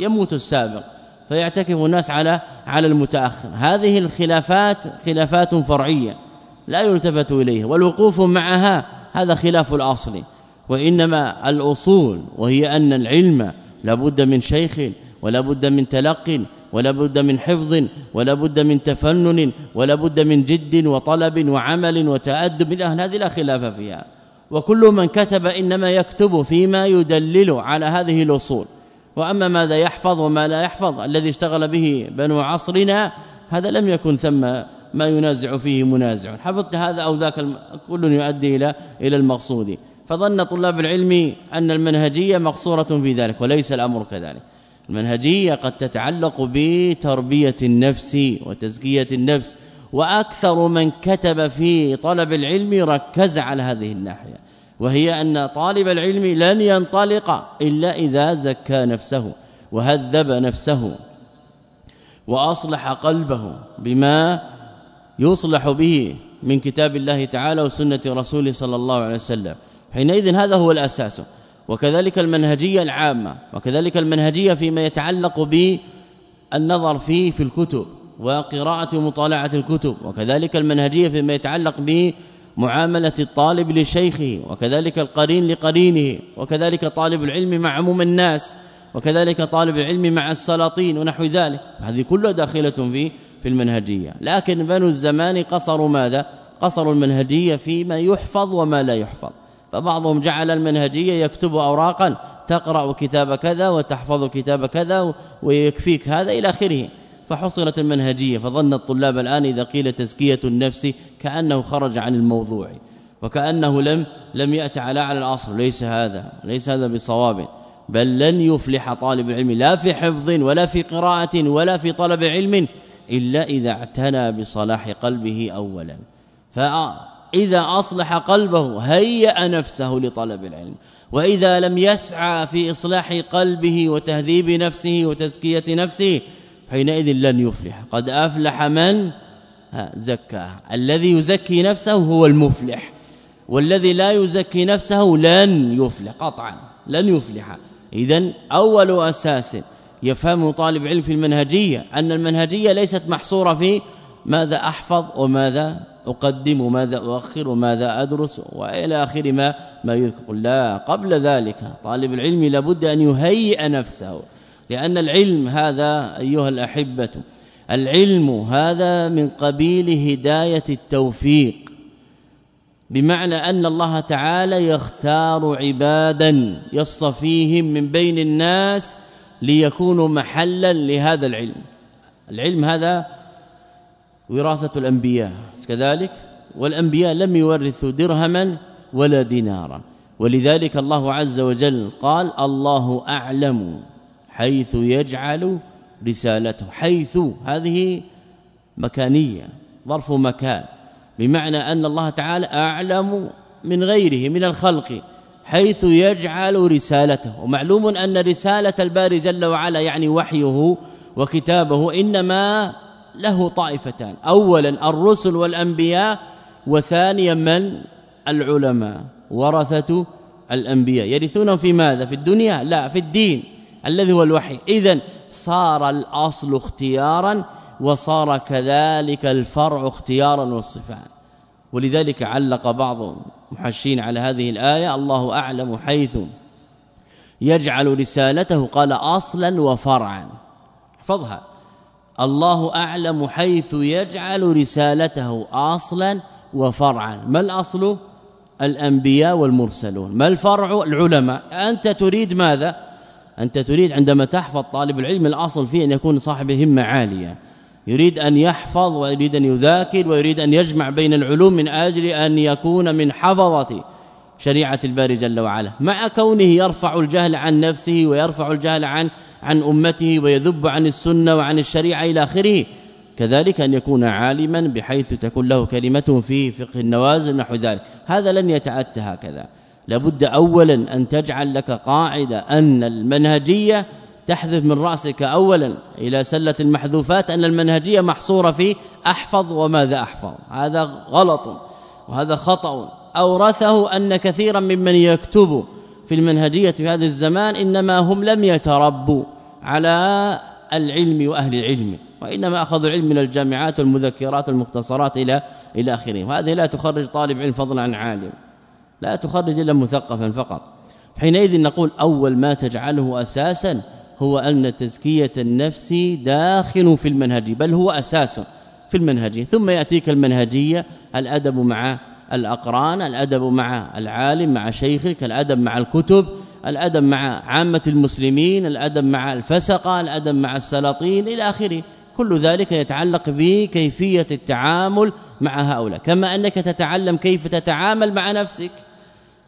يموت السابق فيعتكف الناس على على المتأخر. هذه الخلافات خلافات فرعية لا يلتفت إليها والوقوف معها هذا خلاف الأصل وإنما الأصول وهي أن العلم لابد من شيخ ولا بد من تلق ولا بد من حفظ ولا بد من تفنن ولا بد من جد وطلب وعمل وتأدب. الاهل هذه لا خلاف فيها. وكل من كتب إنما يكتب فيما يدلل على هذه الأصول. وأما ماذا يحفظ وما لا يحفظ الذي اشتغل به بنو عصرنا هذا لم يكن ثم ما ينازع فيه منازع. حفظت هذا أو ذاك كل يؤدي إلى إلى المقصود. فظن طلاب العلم أن المنهجية مقصورة في ذلك وليس الأمر كذلك. المنهجية قد تتعلق بتربية النفس وتزكية النفس وأكثر من كتب في طلب العلم ركز على هذه الناحية وهي أن طالب العلم لن ينطلق إلا إذا زكى نفسه وهذب نفسه وأصلح قلبه بما يصلح به من كتاب الله تعالى وسنة رسوله صلى الله عليه وسلم. حينئذ هذا هو الأساس. وكذلك المنهجية العامة وكذلك المنهجية فيما يتعلق بالنظر فيه في الكتب وقراءة ومطالعه الكتب وكذلك المنهجية فيما يتعلق به معاملة الطالب لشيخه وكذلك القرين لقرينه وكذلك طالب العلم مع عموم الناس وكذلك طالب العلم مع السلاطين ونحو ذلك. هذه كلها داخلة في في المنهجية. لكن بنو الزمان قصروا ماذا؟ قصروا المنهجية فيما يحفظ وما لا يحفظ. فبعضهم جعل المنهجية يكتب اوراقا تقرأ كتاب كذا وتحفظ كتاب كذا ويكفيك هذا إلى آخره. فحصلت المنهجية فظن الطلاب الآن إذا قيل تزكية النفس كأنه خرج عن الموضوع وكأنه لم لم يأتي على على الاصل ليس هذا ليس هذا بصواب بل لن يفلح طالب العلم لا في حفظ ولا في قراءة ولا في طلب علم إلا إذا اعتنى بصلاح قلبه اولا. فاذا أصلح قلبه هيأ نفسه لطلب العلم. وإذا لم يسعى في إصلاح قلبه وتهذيب نفسه وتزكية نفسه حينئذ لن يفلح. قد أفلح من؟ زكاه. الذي يزكي نفسه هو المفلح. والذي لا يزكي نفسه لن يفلح قطعا لن يفلح. اذا أول أساس يفهم طالب علم في المنهجية أن المنهجية ليست محصورة في ماذا أحفظ وماذا أقدم وماذا أؤخر وماذا أدرس وإلى آخر ما ما يذكر. لا قبل ذلك طالب العلم لابد أن يهيئ نفسه لأن العلم هذا أيها الأحبة العلم هذا من قبيل هداية التوفيق بمعنى أن الله تعالى يختار عبادا يصطفيهم من بين الناس ليكونوا محلا لهذا العلم. العلم هذا وراثة الأنبياء. كذلك والأنبياء لم يورثوا درهما ولا دينارا. ولذلك الله عز وجل قال الله أعلم حيث يجعل رسالته. حيث هذه مكانية ظرف مكان. بمعنى أن الله تعالى أعلم من غيره من الخلق حيث يجعل رسالته. ومعلوم أن رسالة الباري جل وعلا يعني وحيه وكتابه إنما له طائفتان. اولا الرسل والأنبياء وثانيا من؟ العلماء. ورثة الأنبياء. يرثون في ماذا؟ في الدنيا؟ لا في الدين الذي هو الوحي. اذا صار الأصل اختيارا وصار كذلك الفرع اختيارا والصفات. ولذلك علق بعض محشين على هذه الآية الله أعلم حيث يجعل رسالته قال أصلا وفرعا. احفظها الله أعلم حيث يجعل رسالته أصلا وفرعا. ما الأصل؟ الأنبياء والمرسلون. ما الفرع؟ العلماء. أنت تريد ماذا؟ أنت تريد عندما تحفظ طالب العلم الأصل فيه أن يكون صاحب همة عالية. يريد أن يحفظ ويريد أن يذاكر ويريد أن يجمع بين العلوم من أجل أن يكون من حفظه شريعة الباري جل وعلا. مع كونه يرفع الجهل عن نفسه ويرفع الجهل عن عن أمته ويذب عن السنة وعن الشريعة إلى آخره كذلك أن يكون عالما بحيث تكون له كلمة في فقه النوازل نحو ذلك. هذا لن يتأتى هكذا. لابد اولا أن تجعل لك قاعدة أن المنهجية تحذف من رأسك اولا إلى سلة المحذوفات أن المنهجية محصورة في أحفظ وماذا أحفظ. هذا غلط وهذا خطأ. أورثه أن كثيرا ممن يكتب في المنهجية في هذا الزمان إنما هم لم يتربوا على العلم وأهل العلم وإنما أخذوا العلم من الجامعات والمذكرات المختصرات إلى إلى آخره. وهذه لا تخرج طالب علم فضلا عن عالم لا تخرج إلا مثقفا فقط. حينئذ نقول أول ما تجعله أساسا هو أن تزكية النفس داخل في المنهج بل هو أساس في المنهج. ثم يأتيك المنهجية الأدب مع الأقران الأدب مع العالم مع شيخك الأدب مع الكتب الأدب مع عامة المسلمين الأدب مع الفسقة الأدب مع السلاطين إلى آخره. كل ذلك يتعلق بكيفية التعامل مع هؤلاء. كما أنك تتعلم كيف تتعامل مع نفسك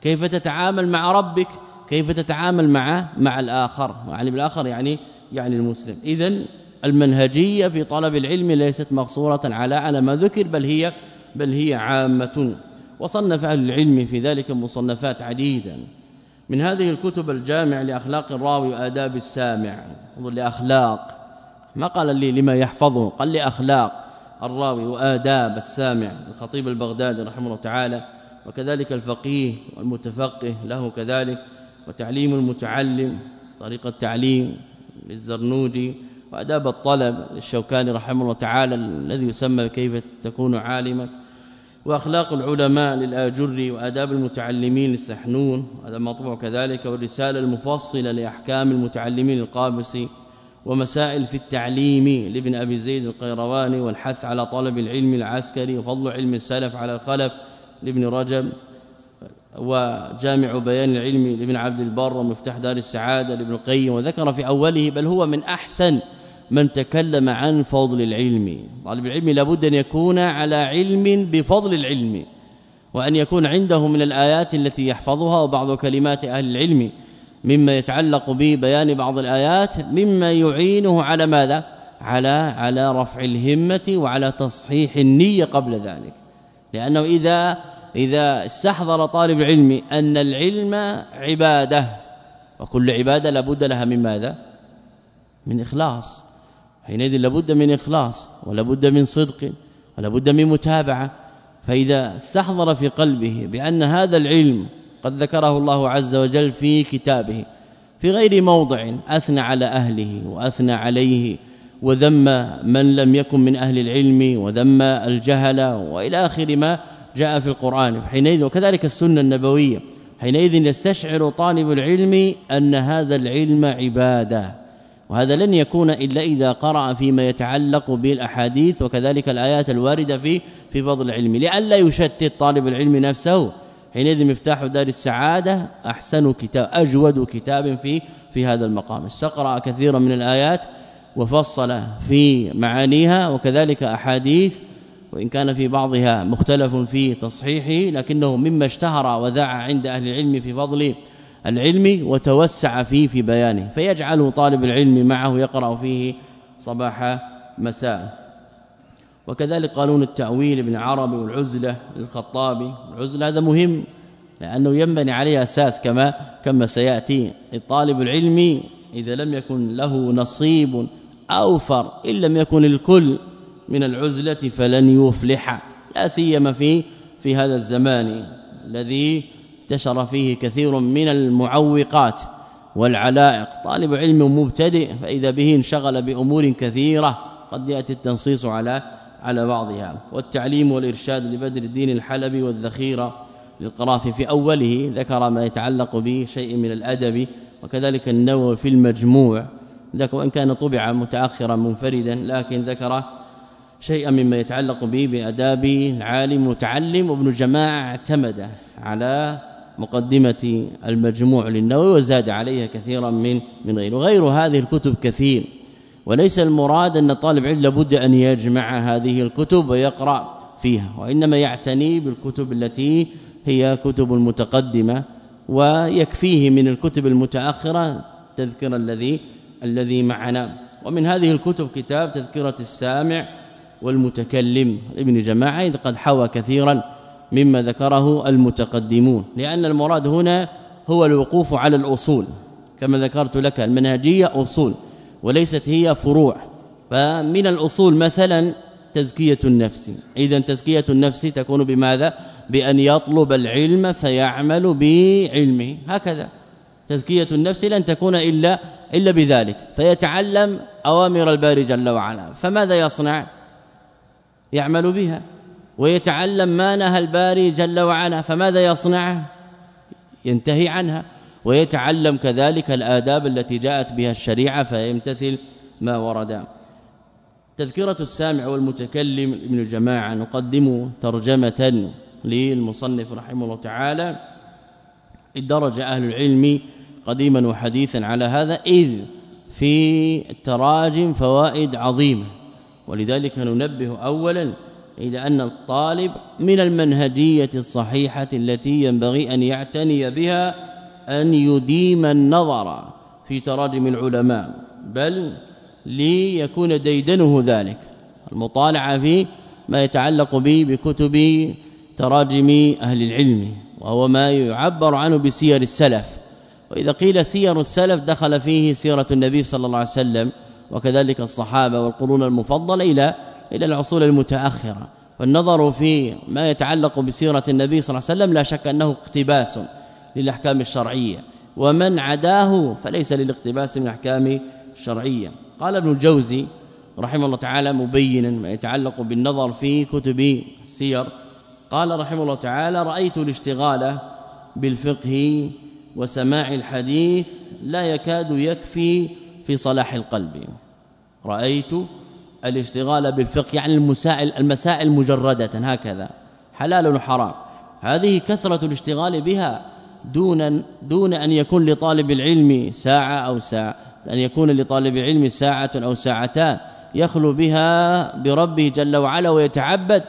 كيف تتعامل مع ربك كيف تتعامل مع مع الآخر. يعني بالاخر يعني يعني المسلم. اذا المنهجية في طلب العلم ليست مقصورة على على ما ذكر بل هي بل هي عامة. وصنف أهل العلم في ذلك مصنفات عديده من هذه الكتب الجامع لأخلاق الراوي وآداب السامع. انظر لأخلاق. ما قال لي لما يحفظه؟ قال لي أخلاق الراوي وآداب السامع. الخطيب البغدادي رحمه الله تعالى وكذلك الفقيه والمتفقه له كذلك. وتعليم المتعلم طريقة التعليم للزرنوجي وآداب الطلب للشوكاني رحمه الله تعالى الذي يسمى كيف تكون عالما. وأخلاق العلماء للاجري وآداب المتعلمين للسحنون هذا مطبوع كذلك والرسالة المفصلة لأحكام المتعلمين القابسي ومسائل في التعليم لابن أبي زيد القيرواني والحث على طلب العلم العسكري وفضل علم السلف على الخلف لابن رجب وجامع بيان العلم لابن عبد البر ومفتاح دار السعادة لابن القيم وذكر في أوله بل هو من أحسن من تكلم عن فضل العلم. طالب العلم لابد أن يكون على علم بفضل العلم وأن يكون عنده من الآيات التي يحفظها وبعض كلمات أهل العلم. مما يتعلق ببيان بعض الآيات مما يعينه على ماذا؟ على على رفع الهمة وعلى تصحيح النية قبل ذلك. لأنه إذا إذا استحضر طالب العلم أن العلم عبادة وكل عبادة لابد لها من ماذا؟ من إخلاص. حينئذ لابد من إخلاص ولابد من صدق ولابد من متابعة. فإذا استحضر في قلبه بأن هذا العلم قد ذكره الله عز وجل في كتابه في غير موضع أثنى على أهله وأثنى عليه وذم من لم يكن من أهل العلم وذم الجهل وإلى آخر ما جاء في القرآن. حينئذ وكذلك السنة النبوية حينئذ يستشعر طالب العلم أن هذا العلم عبادة. وهذا لن يكون إلا إذا قرأ فيما يتعلق بالأحاديث وكذلك الآيات الواردة في في فضل العلم. لئلا يشتت طالب العلم نفسه. حينئذ مفتاح دار السعادة أحسن كتاب أجود كتاب في في هذا المقام. استقرأ كثيرا من الآيات وفصل في معانيها وكذلك أحاديث وإن كان في بعضها مختلف في تصحيحه لكنه مما اشتهر وذاع عند أهل العلم في فضل العلم وتوسع فيه في بيانه فيجعل طالب العلم معه يقرأ فيه صباح مساء. وكذلك قانون التأويل ابن عربي والعزلة للخطابي العزلة هذا مهم لأنه ينبني عليه أساس كما كما سيأتي. الطالب العلمي إذا لم يكن له نصيب أوفر إن لم يكن الكل من العزلة فلن يفلح لا سيما في في هذا الزمان الذي انتشر فيه كثير من المعوقات والعلائق. طالب علم مبتدئ فإذا به انشغل بأمور كثيرة قد يأتي التنصيص على على بعضها. والتعليم والإرشاد لبدر الدين الحلبي والذخيرة للقرافي في أوله ذكر ما يتعلق به شيء من الأدب وكذلك النووي في المجموع. ذكر وإن كان طبع متأخرا منفردا لكن ذكر شيئا مما يتعلق به بأداب العالم. متعلم وابن جماعة اعتمد على مقدمة المجموع للنووي وزاد عليها كثيرا من من غيره. غير هذه الكتب كثير وليس المراد أن طالب علم لابد أن يجمع هذه الكتب ويقرأ فيها وإنما يعتني بالكتب التي هي كتب المتقدمه ويكفيه من الكتب المتأخرة تذكر الذي الذي معنا. ومن هذه الكتب كتاب تذكرة السامع والمتكلم ابن جماعة قد حوى كثيرا مما ذكره المتقدمون لأن المراد هنا هو الوقوف على الأصول. كما ذكرت لك المنهجية أصول وليست هي فروع. فمن الأصول مثلا تزكية النفس. اذا تزكية النفس تكون بماذا؟ بأن يطلب العلم فيعمل بعلمه. هكذا. تزكية النفس لن تكون إلا إلا بذلك. فيتعلم أوامر الباري جل وعلا. فماذا يصنع؟ يعمل بها. ويتعلم ما نهى الباري جل وعلا فماذا يصنع؟ ينتهي عنها. ويتعلم كذلك الآداب التي جاءت بها الشريعة فيمتثل ما ورد. تذكرة السامع والمتكلم ابن الجماعه نقدم ترجمة للمصنف رحمه الله تعالى. الدرج أهل العلم قديما وحديثا على هذا إذ في التراجم فوائد عظيمة. ولذلك ننبه اولا إلى أن الطالب من المنهجية الصحيحة التي ينبغي أن يعتني بها أن يديم النظر في تراجم العلماء بل ليكون ديدنه ذلك. المطالعة في ما يتعلق به بكتب تراجم أهل العلم وهو ما يعبر عنه بسير السلف. وإذا قيل سير السلف دخل فيه سيرة النبي صلى الله عليه وسلم وكذلك الصحابة والقرون المفضلة إلى إلى العصور المتأخرة. والنظر في ما يتعلق بسيرة النبي صلى الله عليه وسلم لا شك أنه اقتباس للأحكام الشرعية. ومن عداه فليس للاقتباس من الأحكام الشرعية. قال ابن الجوزي رحمه الله تعالى مبينا ما يتعلق بالنظر في كتب السير. قال رحمه الله تعالى رأيت الاشتغال بالفقه وسماع الحديث لا يكاد يكفي في صلاح القلب. رأيت الاشتغال بالفقه يعني المسائل المسائل مجردة هكذا. حلال وحرام هذه كثرة الاشتغال بها دون دون أن يكون لطالب العلم ساعة أو ساعة أن يكون لطالب العلم ساعة أو ساعتان. يخلو بها بربه جل وعلا ويتعبد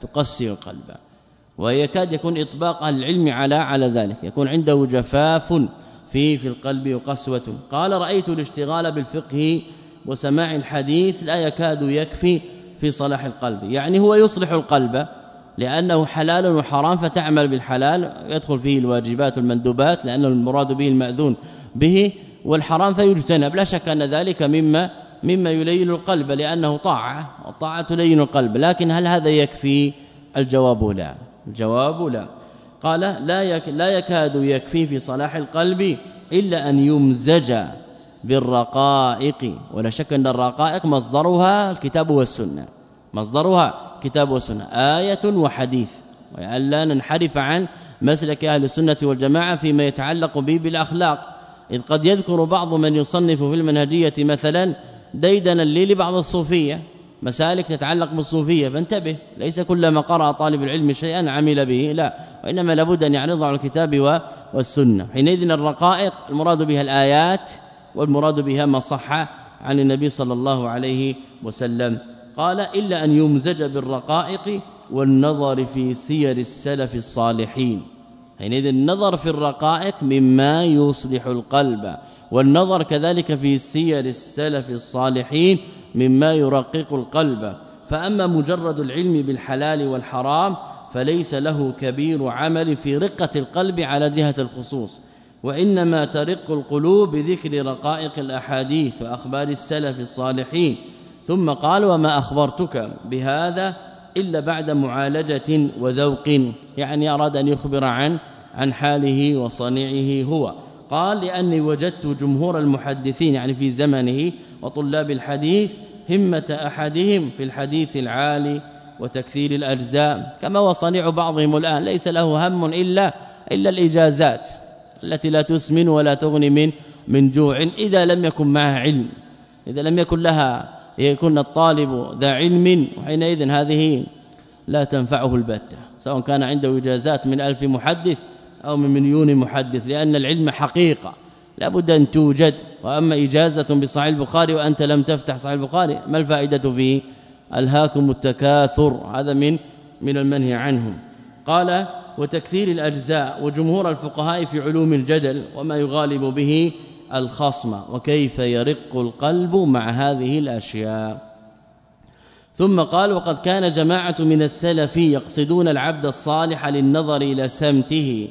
تقسي القلب. ويكاد يكون إطباق العلم على على ذلك. يكون عنده جفاف في في القلب وقسوة. قال رأيت الاشتغال بالفقه وسماع الحديث لا يكاد يكفي في صلاح القلب. يعني هو يصلح القلب لأنه حلال وحرام فتعمل بالحلال يدخل فيه الواجبات والمندوبات لأنه المراد به المأذون به والحرام فيجتنب. لا شك أن ذلك مما مما يلين القلب لأنه طاعة والطاعه تلين القلب. لكن هل هذا يكفي؟ الجواب لا. الجواب لا. قال لا يك لا يكاد يكفي في صلاح القلب إلا أن يمزج بالرقائق. ولا شك أن الرقائق مصدرها الكتاب والسنة. مصدرها كتاب والسنة. آية وحديث. ولا ننحرف عن مسلك أهل السنة والجماعة فيما يتعلق به بالاخلاق إذ قد يذكر بعض من يصنف في المنهجية مثلا ديدنا لي لبعض الصوفية. مسالك تتعلق بالصوفية. فانتبه ليس كلما قرأ طالب العلم شيئا عمل به. لا وإنما لابد أن يعرض على الكتاب والسنة. حينئذ الرقائق المراد بها الآيات والمراد بها ما صح عن النبي صلى الله عليه وسلم. قال إلا أن يمزج بالرقائق والنظر في سير السلف الصالحين. حينئذ النظر في الرقائق مما يصلح القلب والنظر كذلك في سير السلف الصالحين مما يرقق القلب. فأما مجرد العلم بالحلال والحرام فليس له كبير عمل في رقة القلب على جهة الخصوص. وإنما ترق القلوب بذكر رقائق الأحاديث وأخبار السلف الصالحين. ثم قال وما أخبرتك بهذا إلا بعد معالجة وذوق. يعني أراد أن يخبر عن عن حاله وصنيعه هو. قال لأني وجدت جمهور المحدثين يعني في زمنه وطلاب الحديث همة أحدهم في الحديث العالي وتكثير الأجزاء. كما وصنيع بعضهم الآن ليس له هم إلا إلا الإجازات. التي لا تسمن ولا تغني من من جوع. إذا لم يكن معها علم إذا لم يكن لها يكون الطالب ذا علم وحينئذ هذه لا تنفعه البتة. سواء كان عنده إجازات من ألف محدث أو من مليون محدث لأن العلم حقيقة. لابد أن توجد. وأما إجازة بصحيح البخاري وأنت لم تفتح صحيح البخاري ما الفائدة فيه؟ ألهاكم التكاثر. هذا من من المنهي عنه قال وتكثير الأجزاء وجمهور الفقهاء في علوم الجدل وما يغالب به الخصم وكيف يرق القلب مع هذه الأشياء. ثم قال وقد كان جماعة من السلف يقصدون العبد الصالح للنظر إلى سمته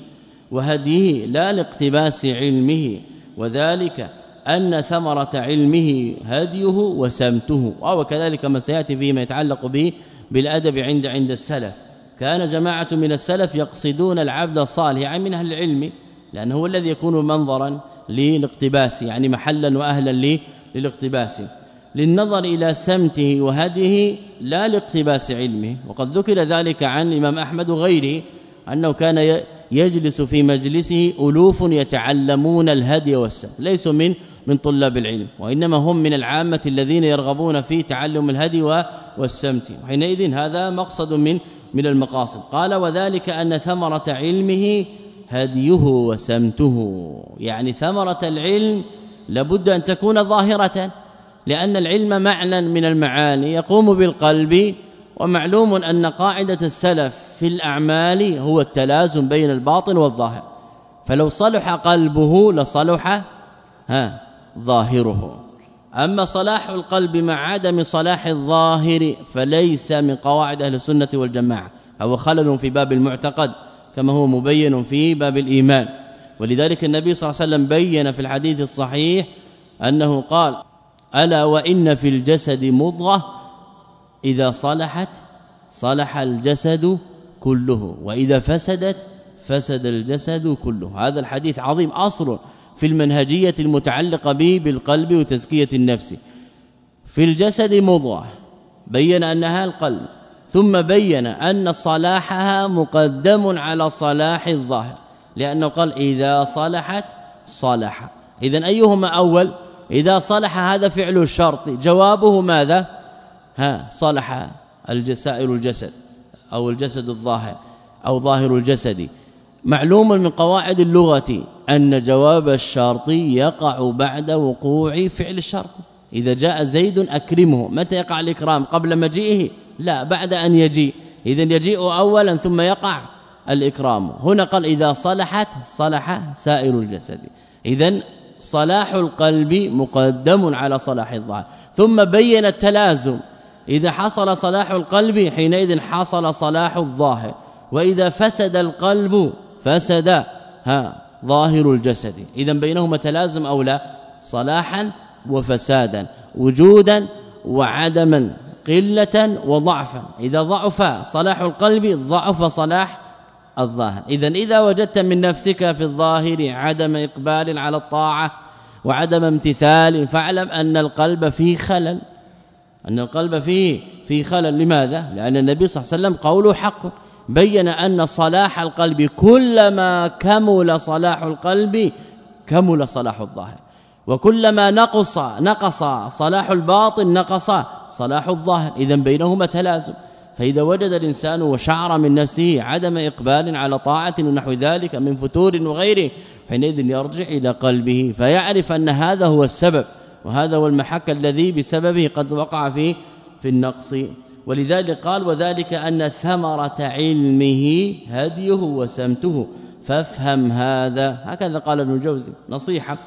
وهديه لا لاقتباس علمه وذلك أن ثمرة علمه هديه وسمته. أو كذلك ما سيأتي فيما يتعلق به بالأدب عند عند السلف. كان جماعة من السلف يقصدون العبد الصالح يعني من أهل العلم لأنه هو الذي يكون منظرا للاقتباس يعني محلا واهلا للاقتباس. للنظر إلى سمته وهديه لا لاقتباس علمه. وقد ذكر ذلك عن الإمام أحمد وغيره أنه كان يجلس في مجلسه ألوف يتعلمون الهدي والسمت ليسوا من من طلاب العلم وإنما هم من العامة الذين يرغبون في تعلم الهدي والسمت. حينئذ هذا مقصد من من المقاصد. قال وذلك أن ثمرة علمه هديه وسمته. يعني ثمرة العلم لابد أن تكون ظاهرة لأن العلم معنى من المعاني يقوم بالقلب ومعلوم أن قاعدة السلف في الأعمال هو التلازم بين الباطن والظاهر. فلو صلح قلبه لصلح ها ظاهره. أما صلاح القلب مع عدم صلاح الظاهر فليس من قواعد أهل السنة والجماعة. هو خلل في باب المعتقد كما هو مبين في باب الإيمان. ولذلك النبي صلى الله عليه وسلم بين في الحديث الصحيح أنه قال ألا وإن في الجسد مضغة؟ إذا صلحت صلح الجسد كله وإذا فسدت فسد الجسد كله. هذا الحديث عظيم أصل في المنهجية المتعلقة به بالقلب وتزكية النفس. في الجسد مضغه بين أنها القلب ثم بين أن صلاحها مقدم على صلاح الظاهر لأنه قال إذا صلحت صلح. اذا أيهما أول؟ إذا صلح هذا فعل الشرط جوابه ماذا؟ ها صلح الجسائر الجسد أو الجسد الظاهر أو ظاهر الجسد. معلوم من قواعد اللغة أن جواب الشرط يقع بعد وقوع فعل الشرط. إذا جاء زيد أكرمه متى يقع الإكرام؟ قبل مجيئه؟ لا بعد أن يجيء. اذا يجيء اولا ثم يقع الإكرام. هنا قال إذا صلحت صلح سائر الجسد. اذا صلاح القلب مقدم على صلاح الظاهر ثم بين التلازم. إذا حصل صلاح القلب حينئذ حصل صلاح الظاهر. وإذا فسد القلب فسد ها ظاهر الجسد. اذا بينهما تلازم أو لا؟ صلاحا وفسادا وجودا وعدما قلة وضعفا. إذا ضعف صلاح القلب ضعف صلاح الظاهر. اذا إذا وجدت من نفسك في الظاهر عدم إقبال على الطاعة وعدم امتثال فاعلم أن القلب فيه خلل. أن القلب فيه في خلل. لماذا؟ لأن النبي صلى الله عليه وسلم قوله حق. بين أن صلاح القلب كلما كمل صلاح القلب كمل صلاح الظاهر. وكلما نقص نقص صلاح الباطن نقص صلاح الظاهر. اذا بينهما تلازم. فإذا وجد الإنسان وشعر من نفسه عدم إقبال على طاعة ونحو ذلك من فتور وغيره حينئذ يرجع إلى قلبه فيعرف أن هذا هو السبب وهذا هو المحك الذي بسببه قد وقع فيه في النقص. ولذلك قال وذلك أن ثمرة علمه هديه وسمته. فافهم هذا. هكذا قال ابن الجوزي. نصيحة.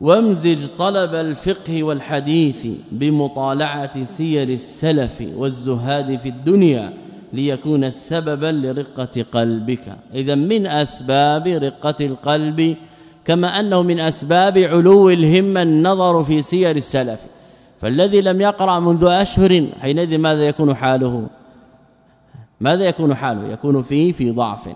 وامزج طلب الفقه والحديث بمطالعة سير السلف والزهاد في الدنيا ليكون سببا لرقة قلبك. اذا من أسباب رقة القلب كما أنه من أسباب علو الهمة النظر في سير السلف. فالذي لم يقرأ منذ أشهر حينئذ ماذا يكون حاله؟ ماذا يكون حاله؟ يكون فيه في ضعف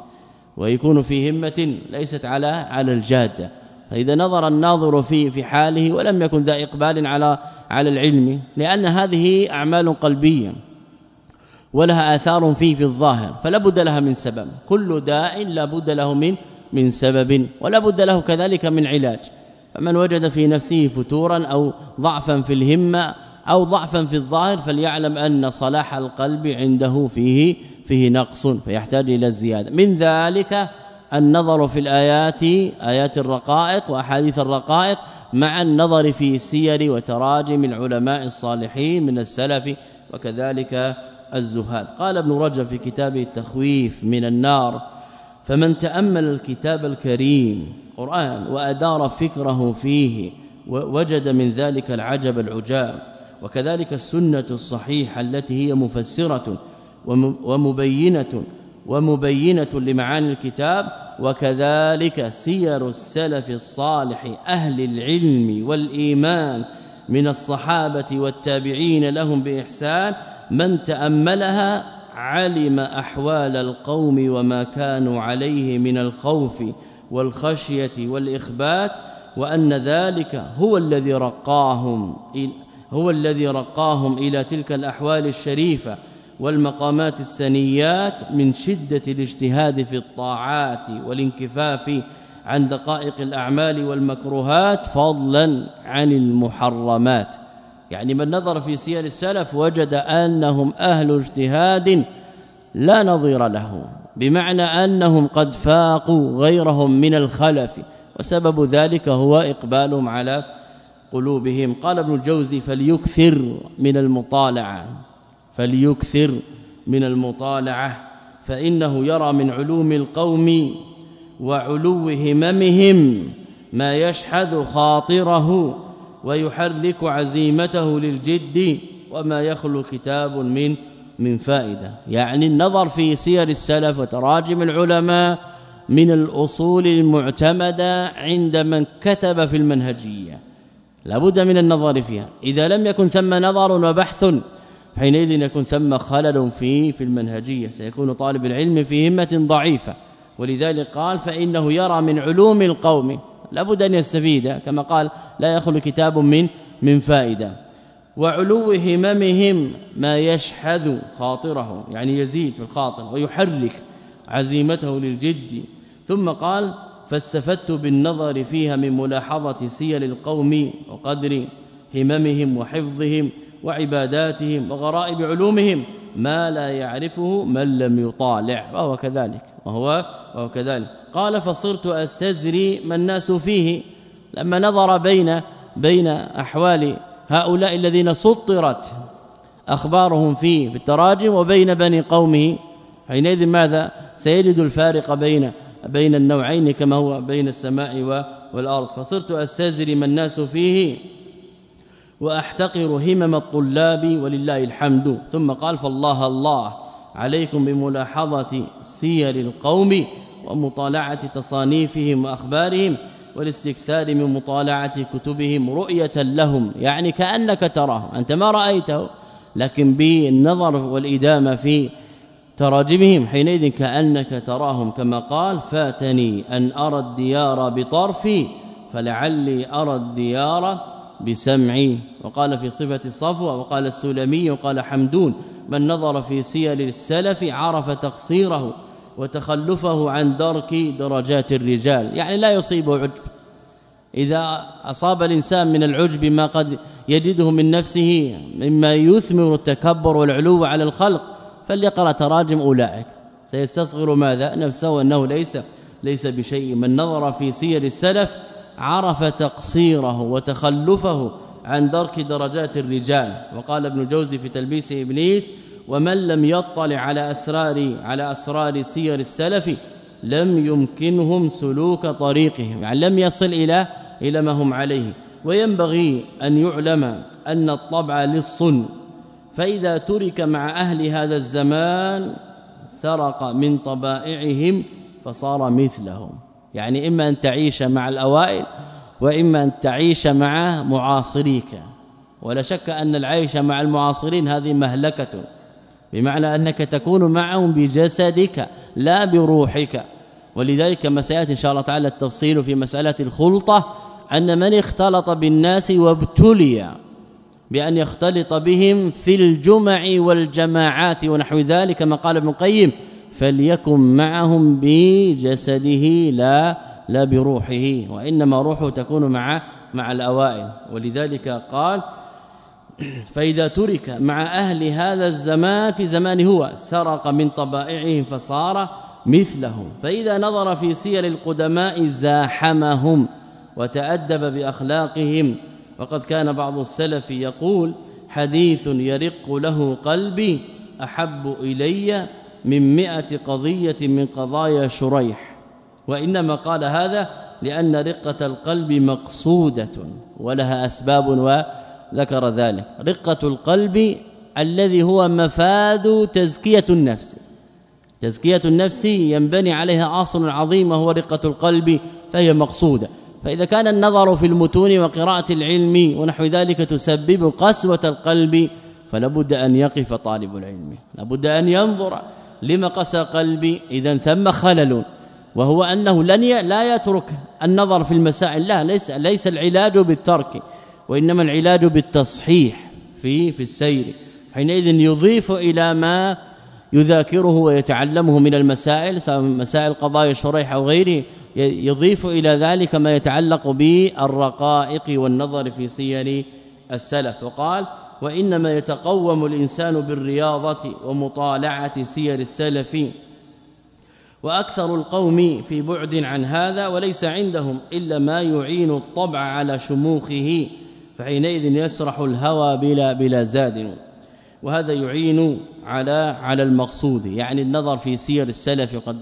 ويكون في همة ليست على على الجادة. فإذا نظر الناظر في في حاله ولم يكن ذا إقبال على على العلم لأن هذه أعمال قلبية ولها آثار فيه في الظاهر فلا بد لها من سبب. كل داء لا بد له من من سبب ولا بد له كذلك من علاج. فمن وجد في نفسه فتورا أو ضعفا في الهمة أو ضعفا في الظاهر فليعلم أن صلاح القلب عنده فيه فيه نقص فيحتاج إلى الزيادة. من ذلك النظر في الآيات آيات الرقائق وأحاديث الرقائق مع النظر في سير وتراجم العلماء الصالحين من السلف وكذلك الزهاد. قال ابن رجب في كتابه التخويف من النار فمن تأمل الكتاب الكريم قرآن وأدار فكره فيه وجد من ذلك العجب العجاب. وكذلك السنة الصحيحة التي هي مفسرة ومبينة ومبينة لمعاني الكتاب وكذلك سير السلف الصالح أهل العلم والإيمان من الصحابة والتابعين لهم بإحسان من تأملها علم أحوال القوم وما كانوا عليه من الخوف والخشية والإخبات وأن ذلك هو الذي رقاهم هو الذي رقاهم إلى تلك الأحوال الشريفة والمقامات السنيات من شدة الاجتهاد في الطاعات والانكفاف عن دقائق الأعمال والمكروهات فضلا عن المحرمات. يعني من نظر في سير السلف وجد أنهم أهل اجتهاد لا نظير له. بمعنى أنهم قد فاقوا غيرهم من الخلف وسبب ذلك هو إقبالهم على قلوبهم. قال ابن الجوزي فليكثر من المطالعة فليكثر من المطالعة فإنه يرى من علوم القوم وعلو هممهم ما يشحذ خاطره ويحرك عزيمته للجد وما يخلو كتاب من من فائدة. يعني النظر في سير السلف وتراجم العلماء من الأصول المعتمدة عند من كتب في المنهجية. لابد من النظر فيها. إذا لم يكن ثم نظر وبحث حينئذ يكون ثم خلل في في المنهجية. سيكون طالب العلم في همة ضعيفة. ولذلك قال فإنه يرى من علوم القوم لابد أن يستفيد. كما قال لا يخلو كتاب من من فائدة. وعلو هممهم ما يشحذ خاطره يعني يزيد في الخاطر ويحرك عزيمته للجد. ثم قال فاستفدت بالنظر فيها من ملاحظة سير القوم وقدر هممهم وحفظهم وعباداتهم وغرائب علومهم ما لا يعرفه من لم يطالع. وهو كذلك وهو وهو كذلك. قال فصرت أستزري ما الناس فيه. لما نظر بين بين أحوال هؤلاء الذين سطرت أخبارهم فيه في التراجم وبين بني قومه. حينئذ ماذا؟ سيجد الفارق بين بين النوعين كما هو بين السماء والأرض. فصرت أستزري ما الناس فيه وأحتقر همم الطلاب ولله الحمد. ثم قال فالله الله عليكم بملاحظة سير القوم ومطالعة تصانيفهم وأخبارهم. والاستكثار من مطالعة كتبهم رؤية لهم يعني كأنك تراه أنت ما رأيته لكن بالنظر والإدامة في تراجمهم حينئذ كأنك تراهم كما قال فاتني أن أرى الديار بطرفي فلعلي أرى الديار بسمعي وقال في صفة الصفوة وقال السلمي وقال حمدون من نظر في سير السلف عرف تقصيره وتخلفه عن درك درجات الرجال يعني لا يصيبه عجب. إذا أصاب الإنسان من العجب ما قد يجده من نفسه مما يثمر التكبر والعلو على الخلق فليقرأ تراجم أولئك. سيستصغر ماذا؟ نفسه أنه ليس ليس بشيء. من نظر في سير السلف عرف تقصيره وتخلفه عن درك درجات الرجال. وقال ابن جوزي في تلبيس إبليس ومن لم يطلع على أسرار على أسرار سير السلف لم يمكنهم سلوك طريقهم يعني لم يصل إلى إلى ما هم عليه. وينبغي أن يعلم أن الطبع للصن فإذا ترك مع أهل هذا الزمان سرق من طبائعهم فصار مثلهم. يعني إما أن تعيش مع الأوائل وإما أن تعيش مع معاصريك. ولا شك أن العيش مع المعاصرين هذه مهلكة. بمعنى أنك تكون معهم بجسدك لا بروحك. ولذلك ما سيأتي إن شاء الله تعالى التفصيل في مسألة الخلطة أن من اختلط بالناس وابتلي بأن يختلط بهم في الجمع والجماعات ونحو ذلك كما قال ابن القيم فليكن معهم بجسده لا لا بروحه وإنما روحه تكون مع مع الأوائل. ولذلك قال فإذا ترك مع أهل هذا الزمان في زمان هو سرق من طبائعهم فصار مثلهم. فإذا نظر في سير القدماء زاحمهم وتأدب بأخلاقهم. وقد كان بعض السلف يقول حديث يرق له قلبي أحب إلي من مئة قضية من قضايا شريح. وإنما قال هذا لأن رقة القلب مقصودة ولها أسباب وذكر ذلك. رقة القلب الذي هو مفاد تزكية النفس. تزكية النفس ينبني عليها اصل عظيم وهو رقة القلب فهي مقصودة. فإذا كان النظر في المتون وقراءة العلم ونحو ذلك تسبب قسوة القلب فلابد أن يقف طالب العلم. لابد أن ينظر لما قسى قلبي إذا ثم خلل. وهو أنه لن ي... لا يترك النظر في المسائل. لا ليس ليس العلاج بالترك. وإنما العلاج بالتصحيح في في السير حينئذ يضيف إلى ما يذاكره ويتعلمه من المسائل سواء مسائل قضايا الشريح أو غيره يضيف إلى ذلك ما يتعلق بالرقائق والنظر في سير السلف. وقال وإنما يتقوم الإنسان بالرياضة ومطالعة سير السلف. وأكثر القوم في بعد عن هذا وليس عندهم إلا ما يعين الطبع على شموخه. فحينئذ يسرح الهوى بلا بلا زاد. وهذا يعين على على المقصود. يعني النظر في سير السلف. قد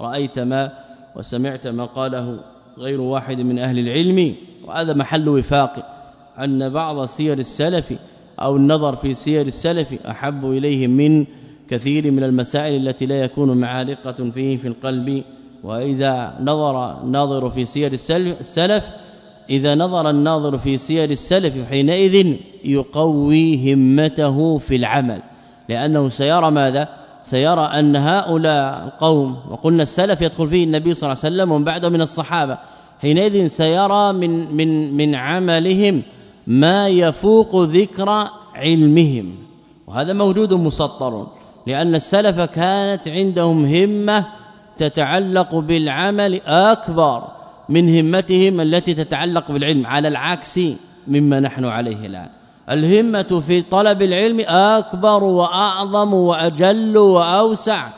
رأيت ما وسمعت ما قاله غير واحد من أهل العلم. وهذا محل وفاق. أن بعض سير السلف أو النظر في سير السلف أحب إليهم من كثير من المسائل التي لا يكون معالقة فيه في القلب. وإذا نظر ناظر في سير السلف إذا نظر الناظر في سير السلف حينئذ يقوي همته في العمل لأنه سيرى ماذا؟ سيرى أن هؤلاء القوم وقلنا السلف يدخل فيه النبي صلى الله عليه وسلم ومن بعده من الصحابة حينئذ سيرى من من من عملهم ما يفوق ذكر علمهم وهذا موجود مسطر لأن السلف كانت عندهم همة تتعلق بالعمل أكبر من همتهم التي تتعلق بالعلم على العكس مما نحن عليه الآن. الهمة في طلب العلم أكبر وأعظم وأجل وأوسع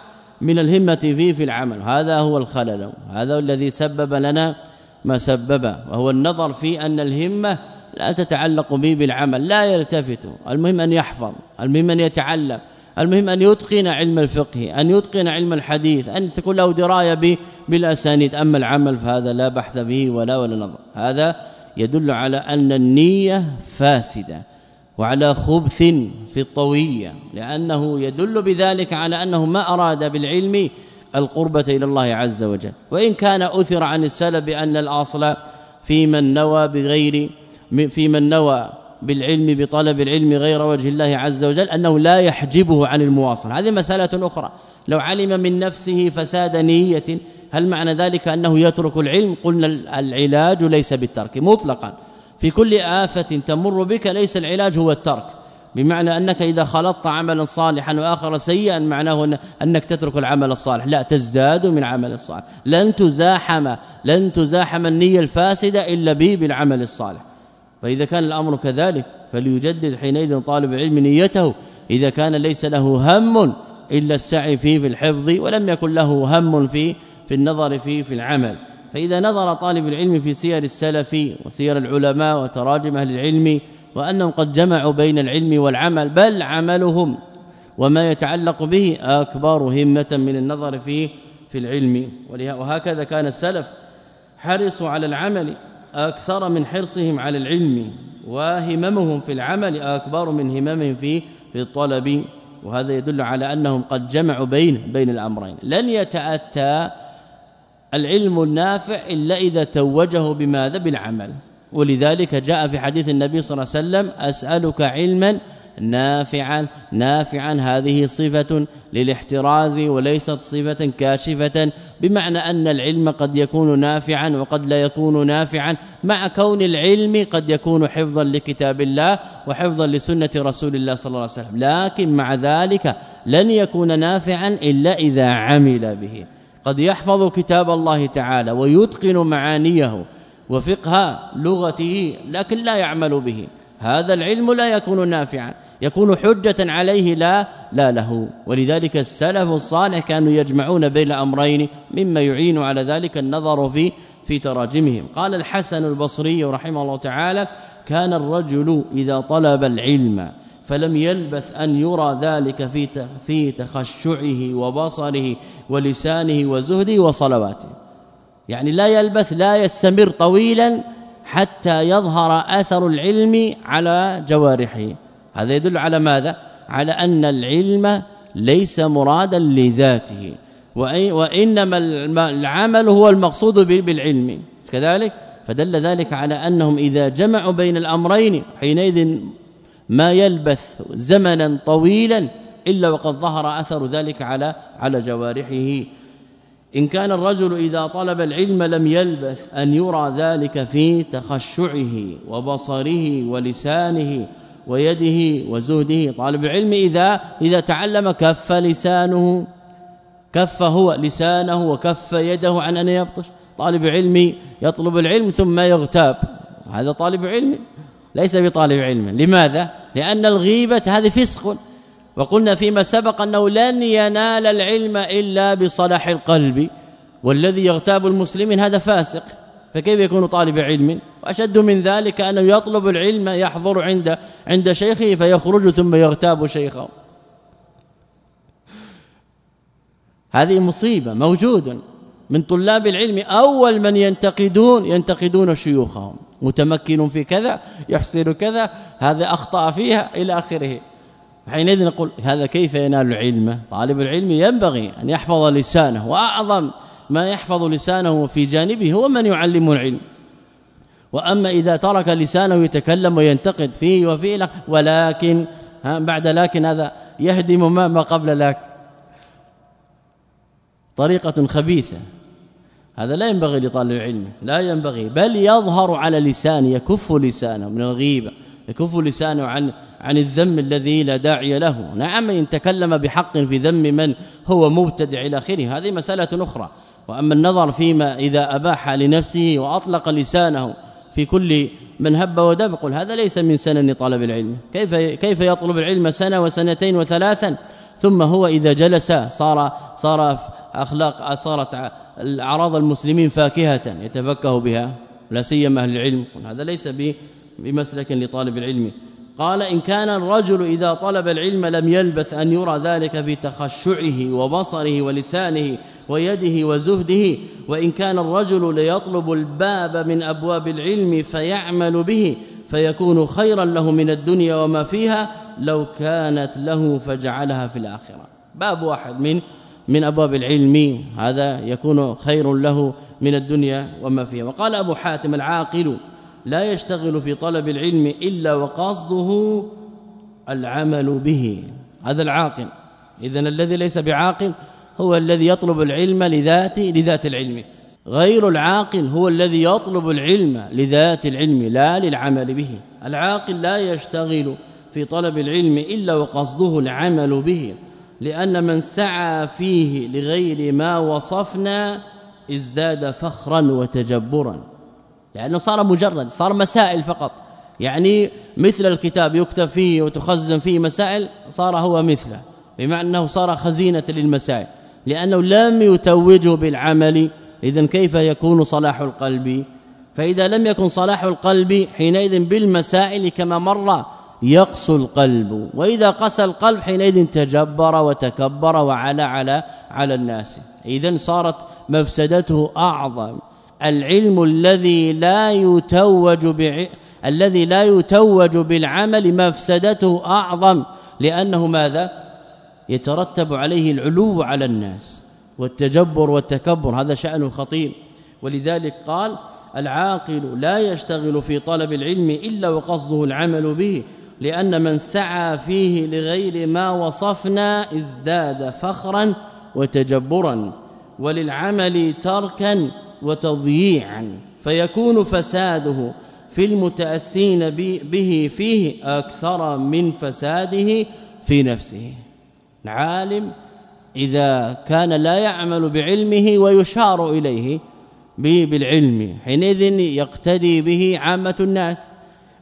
من الهمة فيه في العمل. هذا هو الخلل هذا الذي سبب لنا ما سبب. وهو النظر في أن الهمة لا تتعلق به بالعمل لا يلتفت. المهم أن يحفظ المهم أن يتعلم. المهم أن يتقن علم الفقه أن يتقن علم الحديث أن تكون له دراية بالأسانيد. أما العمل فهذا لا بحث به ولا ولا نظر. هذا يدل على أن النية فاسدة وعلى خبث في الطوية لأنه يدل بذلك على أنه ما أراد بالعلم القربة إلى الله عز وجل. وإن كان أثر عن السلف بأن الأصل في من نوى بغير في من نوى بالعلم بطلب العلم غير وجه الله عز وجل أنه لا يحجبه عن المواصله هذه مسألة أخرى. لو علم من نفسه فساد نية هل معنى ذلك أنه يترك العلم؟ قلنا العلاج ليس بالترك مطلقا. في كل آفة تمر بك ليس العلاج هو الترك. بمعنى أنك إذا خلطت عملا صالحا وآخر سيئا معناه أنك تترك العمل الصالح. لا تزداد من عمل الصالح. لن تزاحم لن تزاحم النية الفاسدة إلا بالعمل الصالح. فإذا كان الأمر كذلك فليجدد حينئذ طالب العلم نيته إذا كان ليس له هم إلا السعي فيه في الحفظ ولم يكن له هم في في النظر فيه في العمل. فإذا نظر طالب العلم في سير السلف وسير العلماء وتراجم أهل العلم وأنهم قد جمعوا بين العلم والعمل بل عملهم وما يتعلق به أكبر همة من النظر فيه في العلم. وهكذا كان السلف حرصوا على العمل أكثر من حرصهم على العلم وهممهم في العمل أكبر من هممهم في في الطلب. وهذا يدل على أنهم قد جمعوا بين بين الأمرين. لن يتأتى العلم النافع إلا إذا توجه بماذا؟ بالعمل. ولذلك جاء في حديث النبي صلى الله عليه وسلم أسألك علما نافعا نافعا هذه صفة للاحتراز وليست صفة كاشفة بمعنى أن العلم قد يكون نافعا وقد لا يكون نافعا مع كون العلم قد يكون حفظا لكتاب الله وحفظا لسنة رسول الله صلى الله عليه وسلم. لكن مع ذلك لن يكون نافعا إلا إذا عمل به. قد يحفظ كتاب الله تعالى ويتقن معانيه وفقه لغته لكن لا يعمل به. هذا العلم لا يكون نافعا. يكون حجة عليه لا لا له. ولذلك السلف الصالح كانوا يجمعون بين أمرين مما يعين على ذلك النظر في في تراجمهم. قال الحسن البصري رحمه الله تعالى كان الرجل إذا طلب العلم فلم يلبث أن يرى ذلك في في تخشعه وبصره ولسانه وزهده وصلواته. يعني لا يلبث لا يستمر طويلا حتى يظهر أثر العلم على جوارحه. هذا يدل على ماذا؟ على أن العلم ليس مرادا لذاته وإنما العمل هو المقصود بالعلم. كذلك؟ فدل ذلك على أنهم إذا جمعوا بين الأمرين حينئذ ما يلبث زمنا طويلا إلا وقد ظهر أثر ذلك على على جوارحه. إن كان الرجل إذا طلب العلم لم يلبث أن يرى ذلك في تخشعه وبصره ولسانه ويده وزهده. طالب العلم إذا إذا تعلم كف لسانه كف هو لسانه وكف يده عن أن يبطش. طالب علم يطلب العلم ثم يغتاب. هذا طالب علم ليس بطالب علم. لماذا؟ لأن الغيبة هذه فسق. وقلنا فيما سبق أنه لن ينال العلم إلا بصلاح القلب والذي يغتاب المسلمين هذا فاسق فكيف يكون طالب علم؟ وأشد من ذلك أنه يطلب العلم يحضر عند عند شيخه فيخرج ثم يغتاب شيخه. هذه مصيبة موجود من طلاب العلم أول من ينتقدون ينتقدون شيوخهم متمكن في كذا يحسن كذا هذا أخطأ فيها إلى آخره. حينئذ نقول هذا كيف ينال العلم؟ طالب العلم ينبغي أن يحفظ لسانه وأعظم ما يحفظ لسانه في جانبه هو من يعلم العلم. وأما إذا ترك لسانه يتكلم وينتقد فيه وفيه ولكن بعد لكن هذا يهدم ما, ما قبل لك. طريقة خبيثة. هذا لا ينبغي لطالب العلم لا ينبغي بل يظهر على لسانه يكف لسانه من الغيبة. يكف لسانه عن عن الذم الذي لا داعي له. نعم إن تكلم بحق في ذم من هو مبتدع إلى آخره. هذه مسألة أخرى. وأما النظر فيما إذا أباح لنفسه وأطلق لسانه في كل من هب ودب قل هذا ليس من سنن طلب العلم. كيف كيف يطلب العلم سنة وسنتين وثلاثا؟ ثم هو إذا جلس صار صار أخلاق صارت اعراض المسلمين فاكهة يتفكه بها. لا سيما أهل العلم. هذا ليس بمسلك لطالب العلم. قال إن كان الرجل إذا طلب العلم لم يلبث أن يرى ذلك في تخشعه وبصره ولسانه ويده وزهده وإن كان الرجل ليطلب الباب من أبواب العلم فيعمل به فيكون خيرا له من الدنيا وما فيها لو كانت له فجعلها في الآخرة. باب واحد من من أبواب العلم. هذا يكون خير له من الدنيا وما فيها. وقال أبو حاتم العاقل لا يشتغل في طلب العلم إلا وقصده العمل به. هذا العاقل. اذا الذي ليس بعاقل هو الذي يطلب العلم لذات لذات العلم. غير العاقل هو الذي يطلب العلم لذات العلم لا للعمل به. العاقل لا يشتغل في طلب العلم إلا وقصده العمل به لأن من سعى فيه لغير ما وصفنا ازداد فخرا وتجبرا. لأنه صار مجرد صار مسائل فقط. يعني مثل الكتاب يكتب فيه وتخزن فيه مسائل صار هو مثله. بمعنى أنه صار خزينة للمسائل. لأنه لم يتوجه بالعمل اذا كيف يكون صلاح القلب؟ فإذا لم يكن صلاح القلب حينئذ بالمسائل كما مر يقسو القلب. وإذا قسى القلب حينئذ تجبر وتكبر وعلى على على الناس. اذا صارت مفسدته أعظم. العلم الذي لا يتوج بع... الذي لا يتوج بالعمل مفسدته أعظم. لأنه ماذا؟ يترتب عليه العلو على الناس والتجبر والتكبر. هذا شأن خطير. ولذلك قال العاقل لا يشتغل في طلب العلم إلا وقصده العمل به لأن من سعى فيه لغير ما وصفنا ازداد فخرا وتجبرا. وللعمل تركا وتضييعا فيكون فساده في المتأسين به فيه أكثر من فساده في نفسه. العالم إذا كان لا يعمل بعلمه ويشار إليه بالعلم حينئذ يقتدي به عامة الناس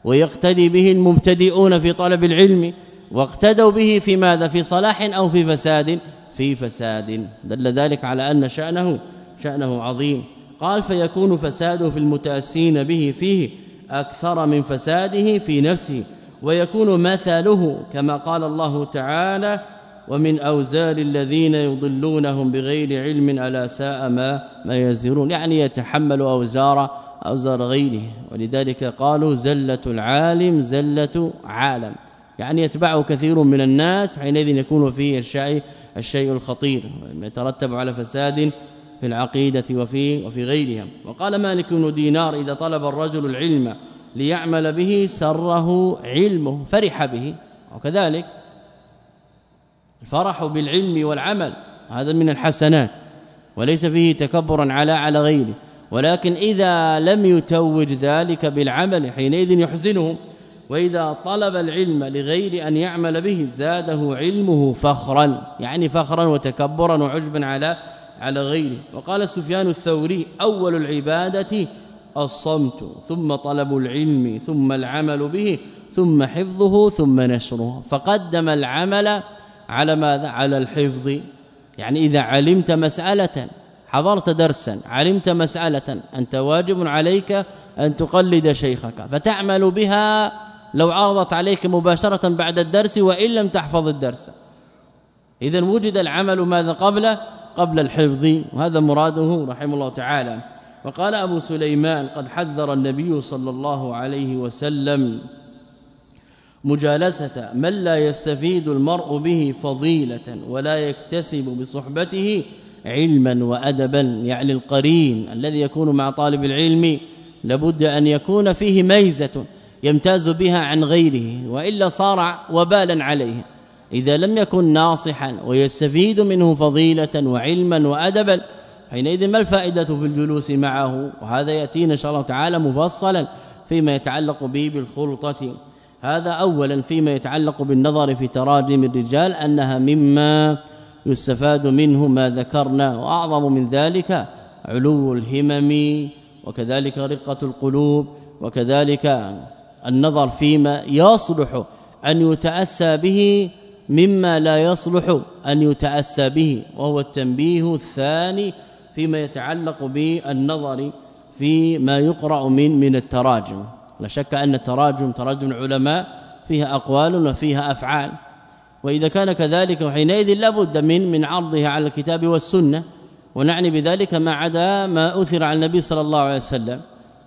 ويقتدي به المبتدئون في طلب العلم واقتدوا به في ماذا؟ في صلاح أو في فساد في فساد. دل ذلك على أن شأنه شأنه عظيم. قال فيكون فساده في المتأسين به فيه أكثر من فساده في نفسه ويكون مثله كما قال الله تعالى ومن أوزار الذين يضلونهم بغير علم ألا ساء ما ما يزرون. يعني يتحمل أوزار أوزار غيره ولذلك قالوا زلة العالم زلة عالم. يعني يتبعه كثير من الناس حينئذ يكون فيه الشيء الشيء الخطير يترتب على فساد في العقيدة وفي وفي غيرها. وقال مالك بن دينار إذا طلب الرجل العلم ليعمل به سره علمه فرح به. وكذلك الفرح بالعلم والعمل هذا من الحسنات وليس فيه تكبرا على على غيره. ولكن إذا لم يتوج ذلك بالعمل حينئذ يحزنه. وإذا طلب العلم لغير أن يعمل به زاده علمه فخرا يعني فخرا وتكبرا وعجبا على على غيره. وقال سفيان الثوري أول العبادة الصمت ثم طلب العلم ثم العمل به ثم حفظه ثم نشره. فقدم العمل على ماذا؟ على الحفظ. يعني إذا علمت مسألة حضرت درسا علمت مسألة أنت واجب عليك أن تقلد شيخك. فتعمل بها لو عرضت عليك مباشرة بعد الدرس وإن لم تحفظ الدرس. إذا وجد العمل ماذا قبل قبل الحفظ وهذا مراده رحمه الله تعالى. وقال أبو سليمان قد حذر النبي صلى الله عليه وسلم مجالسة من لا يستفيد المرء به فضيلة ولا يكتسب بصحبته علما وأدبا. يعني القرين الذي يكون مع طالب العلم لابد أن يكون فيه ميزة يمتاز بها عن غيره وإلا صار وبالا عليه. إذا لم يكن ناصحا ويستفيد منه فضيلة وعلما وادبا حينئذ ما الفائدة في الجلوس معه؟ وهذا ياتينا إن شاء الله تعالى مفصلا فيما يتعلق به بالخلطة. هذا اولا فيما يتعلق بالنظر في تراجم الرجال أنها مما يستفاد منه ما ذكرنا وأعظم من ذلك علو الهمم وكذلك رقة القلوب وكذلك النظر فيما يصلح أن يتأسى به مما لا يصلح أن يتأسى به وهو التنبيه الثاني فيما يتعلق بالنظر في ما يقرأ من من التراجم. لا شك أن التراجم تراجم العلماء فيها أقوال وفيها أفعال. وإذا كان كذلك وحينئذ لابد من من عرضها على الكتاب والسنة. ونعني بذلك ما عدا ما أثر عن النبي صلى الله عليه وسلم.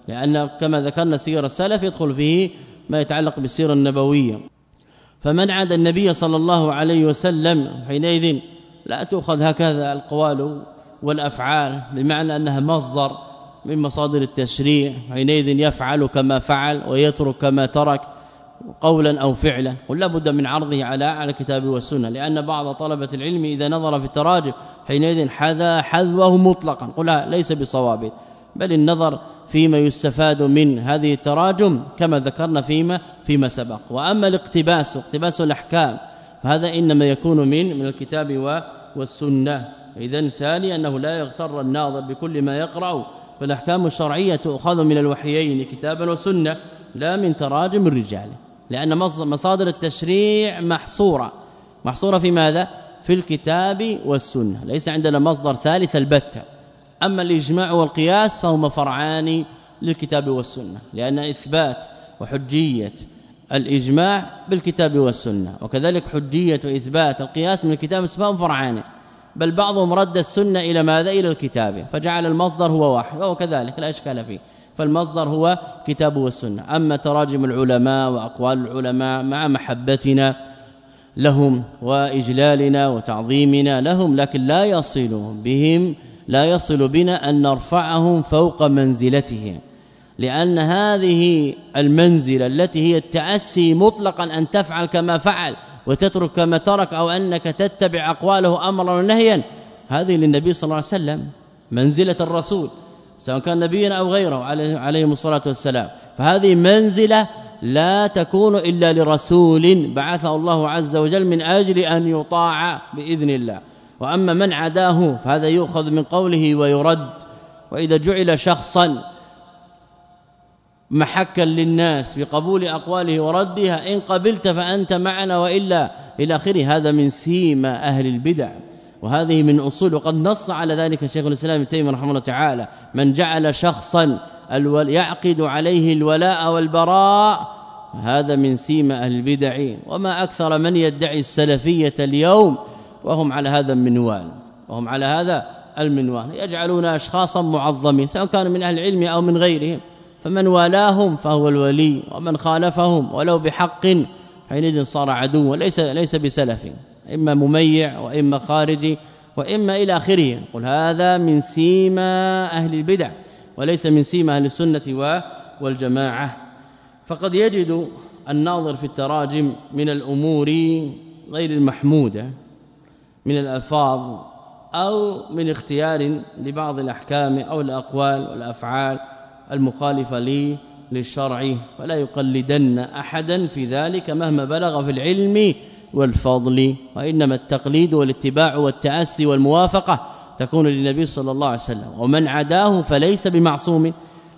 لأن كما ذكرنا سير السلف يدخل فيه ما يتعلق بالسيرة النبوية. فمن عدا النبي صلى الله عليه وسلم حينئذ لا تؤخذ هكذا القوال والأفعال بمعنى أنها مصدر من مصادر التشريع حينئذ يفعل كما فعل ويترك كما ترك قولا أو فعلا ولا بد من عرضه على على الكتاب والسنة لأن بعض طلبة العلم إذا نظر في التراجم حينئذ حذا حذوه مطلقا قل ليس بصواب بل النظر فيما يستفاد من هذه التراجم كما ذكرنا فيما فيما سبق. وأما الاقتباس اقتباس الأحكام فهذا إنما يكون من من الكتاب والسنة. اذا ثاني أنه لا يغتر الناظر بكل ما يقرأ فالأحكام الشرعية تؤخذ من الوحيين كتابا وسنة لا من تراجم الرجال. لأن مصادر التشريع محصورة. محصورة في ماذا؟ في الكتاب والسنة. ليس عندنا مصدر ثالث البتة. أما الإجماع والقياس فهما فرعان للكتاب والسنة لأن إثبات وحجية الإجماع بالكتاب والسنة وكذلك حجية وإثبات القياس من الكتاب والسنة فرعان بل بعضهم رد السنة إلى ماذا؟ إلى الكتاب فجعل المصدر هو واحد وهو كذلك لا إشكال فيه فالمصدر هو كتاب والسنة. أما تراجم العلماء وأقوال العلماء مع محبتنا لهم وإجلالنا وتعظيمنا لهم لكن لا يصل بهم لا يصل بنا أن نرفعهم فوق منزلتهم لأن هذه المنزلة التي هي التأسي مطلقا أن تفعل كما فعل وتترك كما ترك أو أنك تتبع أقواله أمرا ونهيا هذه للنبي صلى الله عليه وسلم منزلة الرسول سواء كان نبيا أو غيره عليه الصلاة والسلام. فهذه منزلة لا تكون إلا لرسول بعثه الله عز وجل من أجل أن يطاع بإذن الله. وأما من عداه فهذا يؤخذ من قوله ويرد وإذا جعل شخصا محكا للناس بقبول أقواله وردها إن قبلت فأنت معنا وإلا. إلى آخره هذا من سيما أهل البدع. وهذه من أصول وقد نص على ذلك شيخ الإسلام ابن تيمية رحمه الله تعالى. من جعل شخصا يعقد عليه الولاء والبراء هذا من سيما أهل البدع. وما أكثر من يدعي السلفية اليوم وهم على هذا المنوال وهم على هذا المنوال يجعلون أشخاصا معظمين سواء كانوا من أهل العلم أو من غيرهم. فمن والاهم فهو الولي ومن خالفهم ولو بحق حينئذ صار عدو وليس ليس بسلف إما مميع وإما خارجي وإما إلى آخره. قل هذا من سيما أهل البدع وليس من سيما أهل السنة والجماعة. فقد يجد الناظر في التراجم من الأمور غير المحمودة. من الألفاظ أو من اختيار لبعض الأحكام أو الأقوال والأفعال المخالفة لي للشرع فلا يقلدن أحدا في ذلك مهما بلغ في العلم والفضل وإنما التقليد والاتباع والتأسي والموافقة تكون للنبي صلى الله عليه وسلم. ومن عداه فليس بمعصوم.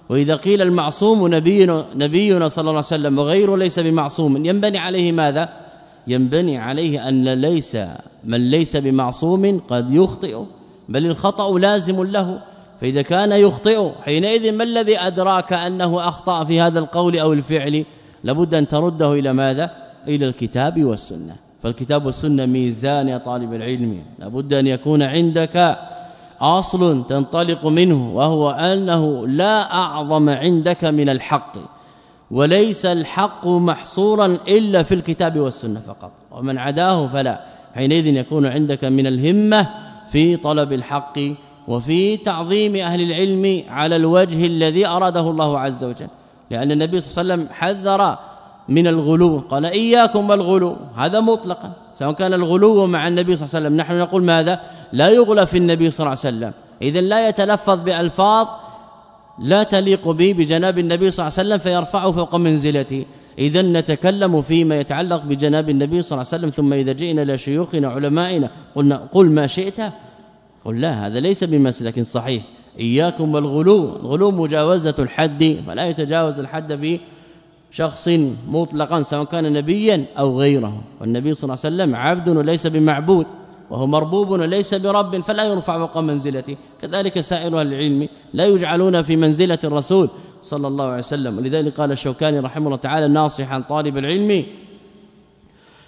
وإذا قيل المعصوم نبينا نبينا صلى الله عليه وسلم وغيره ليس بمعصوم ينبني عليه ماذا؟ ينبني عليه أن ليس من ليس بمعصوم قد يخطئ بل الخطأ لازم له. فإذا كان يخطئ حينئذ ما الذي أدراك أنه أخطأ في هذا القول أو الفعل؟ لابد أن ترده إلى ماذا؟ إلى الكتاب والسنة. فالكتاب والسنة ميزان يا طالب العلم. لابد أن يكون عندك أصل تنطلق منه وهو أنه لا أعظم عندك من الحق. وليس الحق محصورا إلا في الكتاب والسنة فقط. ومن عداه فلا. حينئذ يكون عندك من الهمة في طلب الحق وفي تعظيم أهل العلم على الوجه الذي أراده الله عز وجل. لأن النبي صلى الله عليه وسلم حذر من الغلو قال إياكم والغلو هذا مطلقا. سواء كان الغلو مع النبي صلى الله عليه وسلم. نحن نقول ماذا؟ لا يغلى في النبي صلى الله عليه وسلم. اذا لا يتلفظ بألفاظ لا تليق به بجناب النبي صلى الله عليه وسلم فيرفعه فوق منزلته اذا نتكلم فيما يتعلق بجناب النبي صلى الله عليه وسلم ثم إذا جئنا لشيوخنا علمائنا قلنا قل ما شئت. قل لا هذا ليس بمسلك صحيح. إياكم والغلو الغلو مجاوزة الحد فلا يتجاوز الحد في شخص مطلقا سواء كان نبيا أو غيره. والنبي صلى الله عليه وسلم عبد وليس بمعبود. وهو مربوب وليس برب فلا يرفع فوق منزلته. كذلك سائر العلم لا يجعلون في منزلة الرسول صلى الله عليه وسلم. ولذلك قال الشوكاني رحمه الله تعالى ناصحا طالب العلم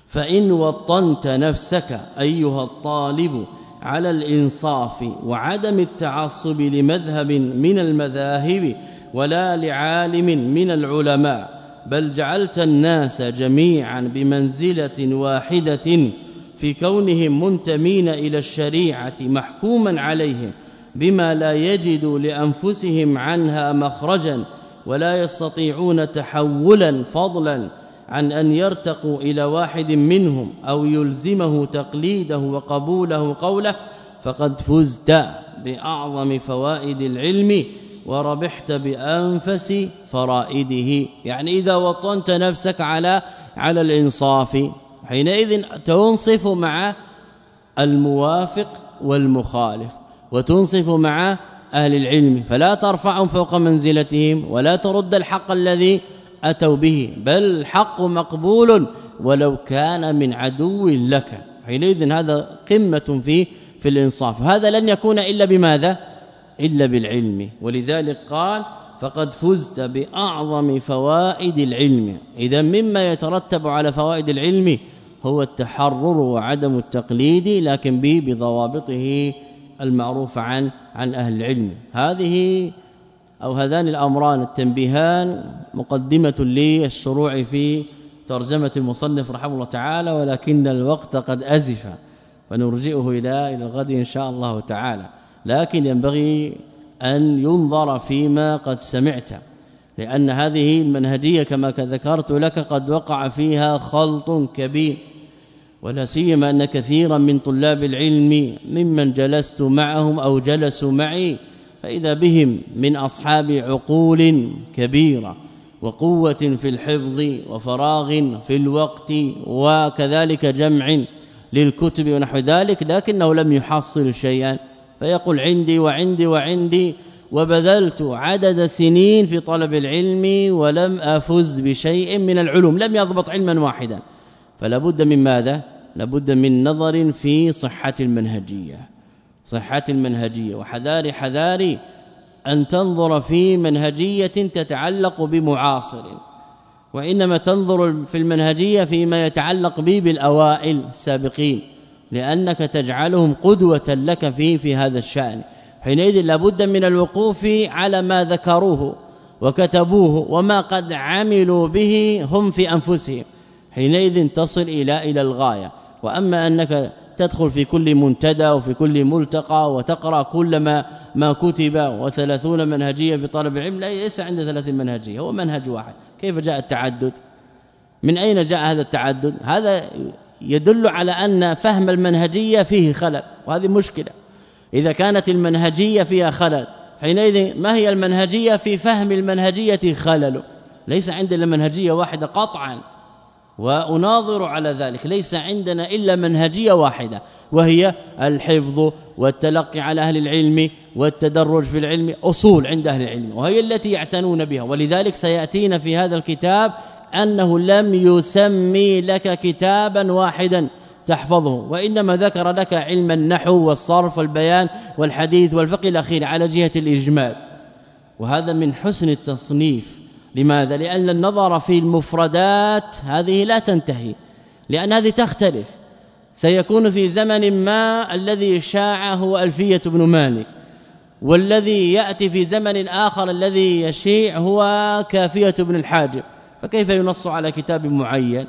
فإن وطنت نفسك أيها الطالب على الإنصاف وعدم التعصب لمذهب من المذاهب ولا لعالم من العلماء بل جعلت الناس جميعا بمنزلة واحدة في كونهم منتمين إلى الشريعة محكوما عليهم بما لا يجدوا لأنفسهم عنها مخرجا ولا يستطيعون تحولا فضلا عن أن يرتقوا إلى واحد منهم أو يلزمه تقليده وقبوله قوله فقد فزت بأعظم فوائد العلم وربحت بأنفس فرائده يعني إذا وطنت نفسك على على الإنصاف حينئذ تنصف مع الموافق والمخالف وتنصف مع أهل العلم فلا ترفعهم فوق منزلتهم ولا ترد الحق الذي أتوا به بل الحق مقبول ولو كان من عدو لك. حينئذ هذا قمة في في الإنصاف. هذا لن يكون إلا بماذا؟ إلا بالعلم. ولذلك قال فقد فزت بأعظم فوائد العلم إذا مما يترتب على فوائد العلم هو التحرر وعدم التقليد لكن به بضوابطه المعروف عن عن أهل العلم. هذه أو هذان الأمران التنبيهان مقدمة للشروع في ترجمة المصنف رحمه الله تعالى ولكن الوقت قد أزف فنرجئه إلى إلى الغد إن شاء الله تعالى. لكن ينبغي أن ينظر فيما قد سمعت. لأن هذه المنهجية كما ذكرت لك قد وقع فيها خلط كبير ولا سيما أن كثيرا من طلاب العلم ممن جلست معهم أو جلسوا معي فإذا بهم من أصحاب عقول كبيرة وقوة في الحفظ وفراغ في الوقت وكذلك جمع للكتب ونحو ذلك لكنه لم يحصل شيئا فيقول عندي وعندي وعندي وبذلت عدد سنين في طلب العلم ولم أفز بشيء من العلوم لم يضبط علما واحدا. فلا بد من ماذا؟ لابد من نظر في صحة المنهجية. صحة المنهجية. وحذار حذاري أن تنظر في منهجية تتعلق بمعاصر. وإنما تنظر في المنهجية فيما يتعلق به بالأوائل السابقين لأنك تجعلهم قدوة لك فيه في هذا الشأن. حينئذ لابد من الوقوف على ما ذكروه وكتبوه وما قد عملوا به هم في أنفسهم. حينئذ تصل إلى إلى الغاية. وأما أنك تدخل في كل منتدى وفي كل ملتقى وتقرأ كل ما ما كتب و30 منهجية في طلب العلم ليس عند 30 منهجية هو منهج واحد. كيف جاء التعدد؟ من أين جاء هذا التعدد؟ هذا يدل على أن فهم المنهجية فيه خلل وهذه مشكلة. إذا كانت المنهجية فيها خلل حينئذ ما هي المنهجية في فهم المنهجية خلل؟ ليس عندنا منهجية واحدة قطعا وأناظر على ذلك ليس عندنا إلا منهجية واحدة وهي الحفظ والتلقي على أهل العلم والتدرج في العلم أصول عند أهل العلم وهي التي يعتنون بها ولذلك سيأتينا في هذا الكتاب أنه لم يسمي لك كتابا واحدا. تحفظه. وإنما ذكر لك علم النحو والصرف والبيان والحديث والفقه الأخير على جهة الإجمال. وهذا من حسن التصنيف. لماذا؟ لأن النظر في المفردات هذه لا تنتهي. لأن هذه تختلف. سيكون في زمن ما الذي شاع هو ألفية بن مالك. والذي يأتي في زمن آخر الذي يشيع هو كافية بن الحاجب. فكيف ينص على كتاب معين؟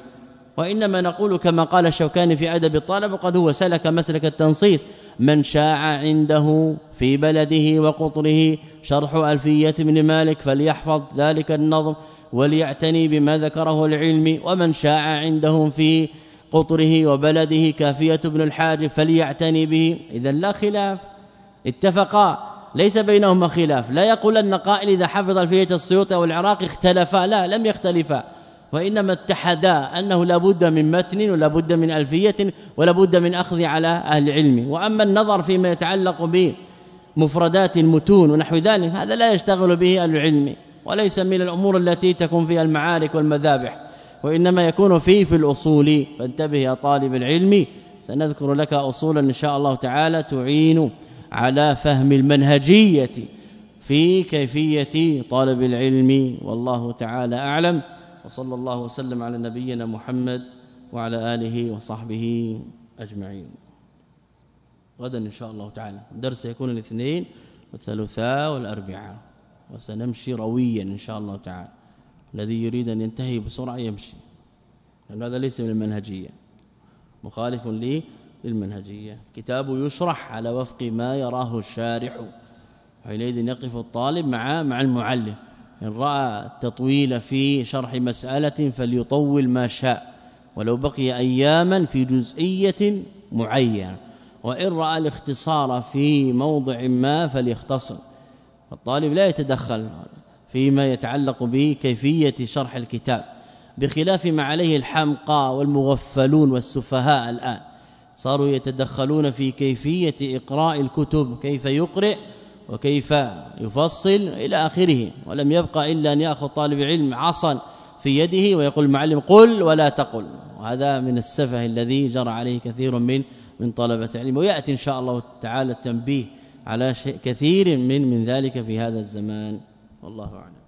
وإنما نقول كما قال الشوكاني في أدب الطالب وقد هو سلك مسلك التنصيص. من شاع عنده في بلده وقطره شرح ألفية ابن مالك فليحفظ ذلك النظم وليعتني بما ذكره العلم. ومن شاع عندهم في قطره وبلده كافية ابن الحاج فليعتني به. اذا لا خلاف. اتفقا. ليس بينهما خلاف. لا يقول ان قائل إذا حفظ ألفية السيوطي والعراقي اختلفا. لا لم يختلفا. وإنما اتحدا أنه لابد من متن ولا بد من ألفية ولا بد من أخذ على أهل العلم. وأما النظر فيما يتعلق به مفردات المتون ونحو ذلك هذا لا يشتغل به العلم وليس من الأمور التي تكون فيها المعارك والمذابح وإنما يكون فيه في الأصول. فانتبه يا طالب العلم سنذكر لك أصولا إن شاء الله تعالى تعين على فهم المنهجية في كيفية طالب العلم. والله تعالى أعلم. وصلى الله وسلم على نبينا محمد وعلى آله وصحبه أجمعين. غدا إن شاء الله تعالى. الدرس يكون الاثنين والثلاثاء والاربعاء وسنمشي رويا إن شاء الله تعالى. الذي يريد أن ينتهي بسرعة يمشي. لأن هذا ليس من المنهجية. مخالف لي للمنهجية. كتاب يشرح على وفق ما يراه الشارح. حينئذ يقف الطالب مع مع المعلم. ان رأى التطويل في شرح مسألة فليطول ما شاء ولو بقي أياما في جزئية معينة. وإن رأى الاختصار في موضع ما فليختصر. الطالب لا يتدخل فيما يتعلق بكيفية شرح الكتاب بخلاف ما عليه الحمقى والمغفلون والسفهاء الآن. صاروا يتدخلون في كيفية إقراء الكتب كيف يقرئ وكيف يفصل إلى آخره ولم يبقى إلا أن يأخذ طالب علم عصا في يده ويقول المعلم قل ولا تقل. وهذا من السفه الذي جرى عليه كثير من من طلبة العلم. ويأتي إن شاء الله تعالى التنبيه على شيء كثير من من ذلك في هذا الزمان. والله أعلم.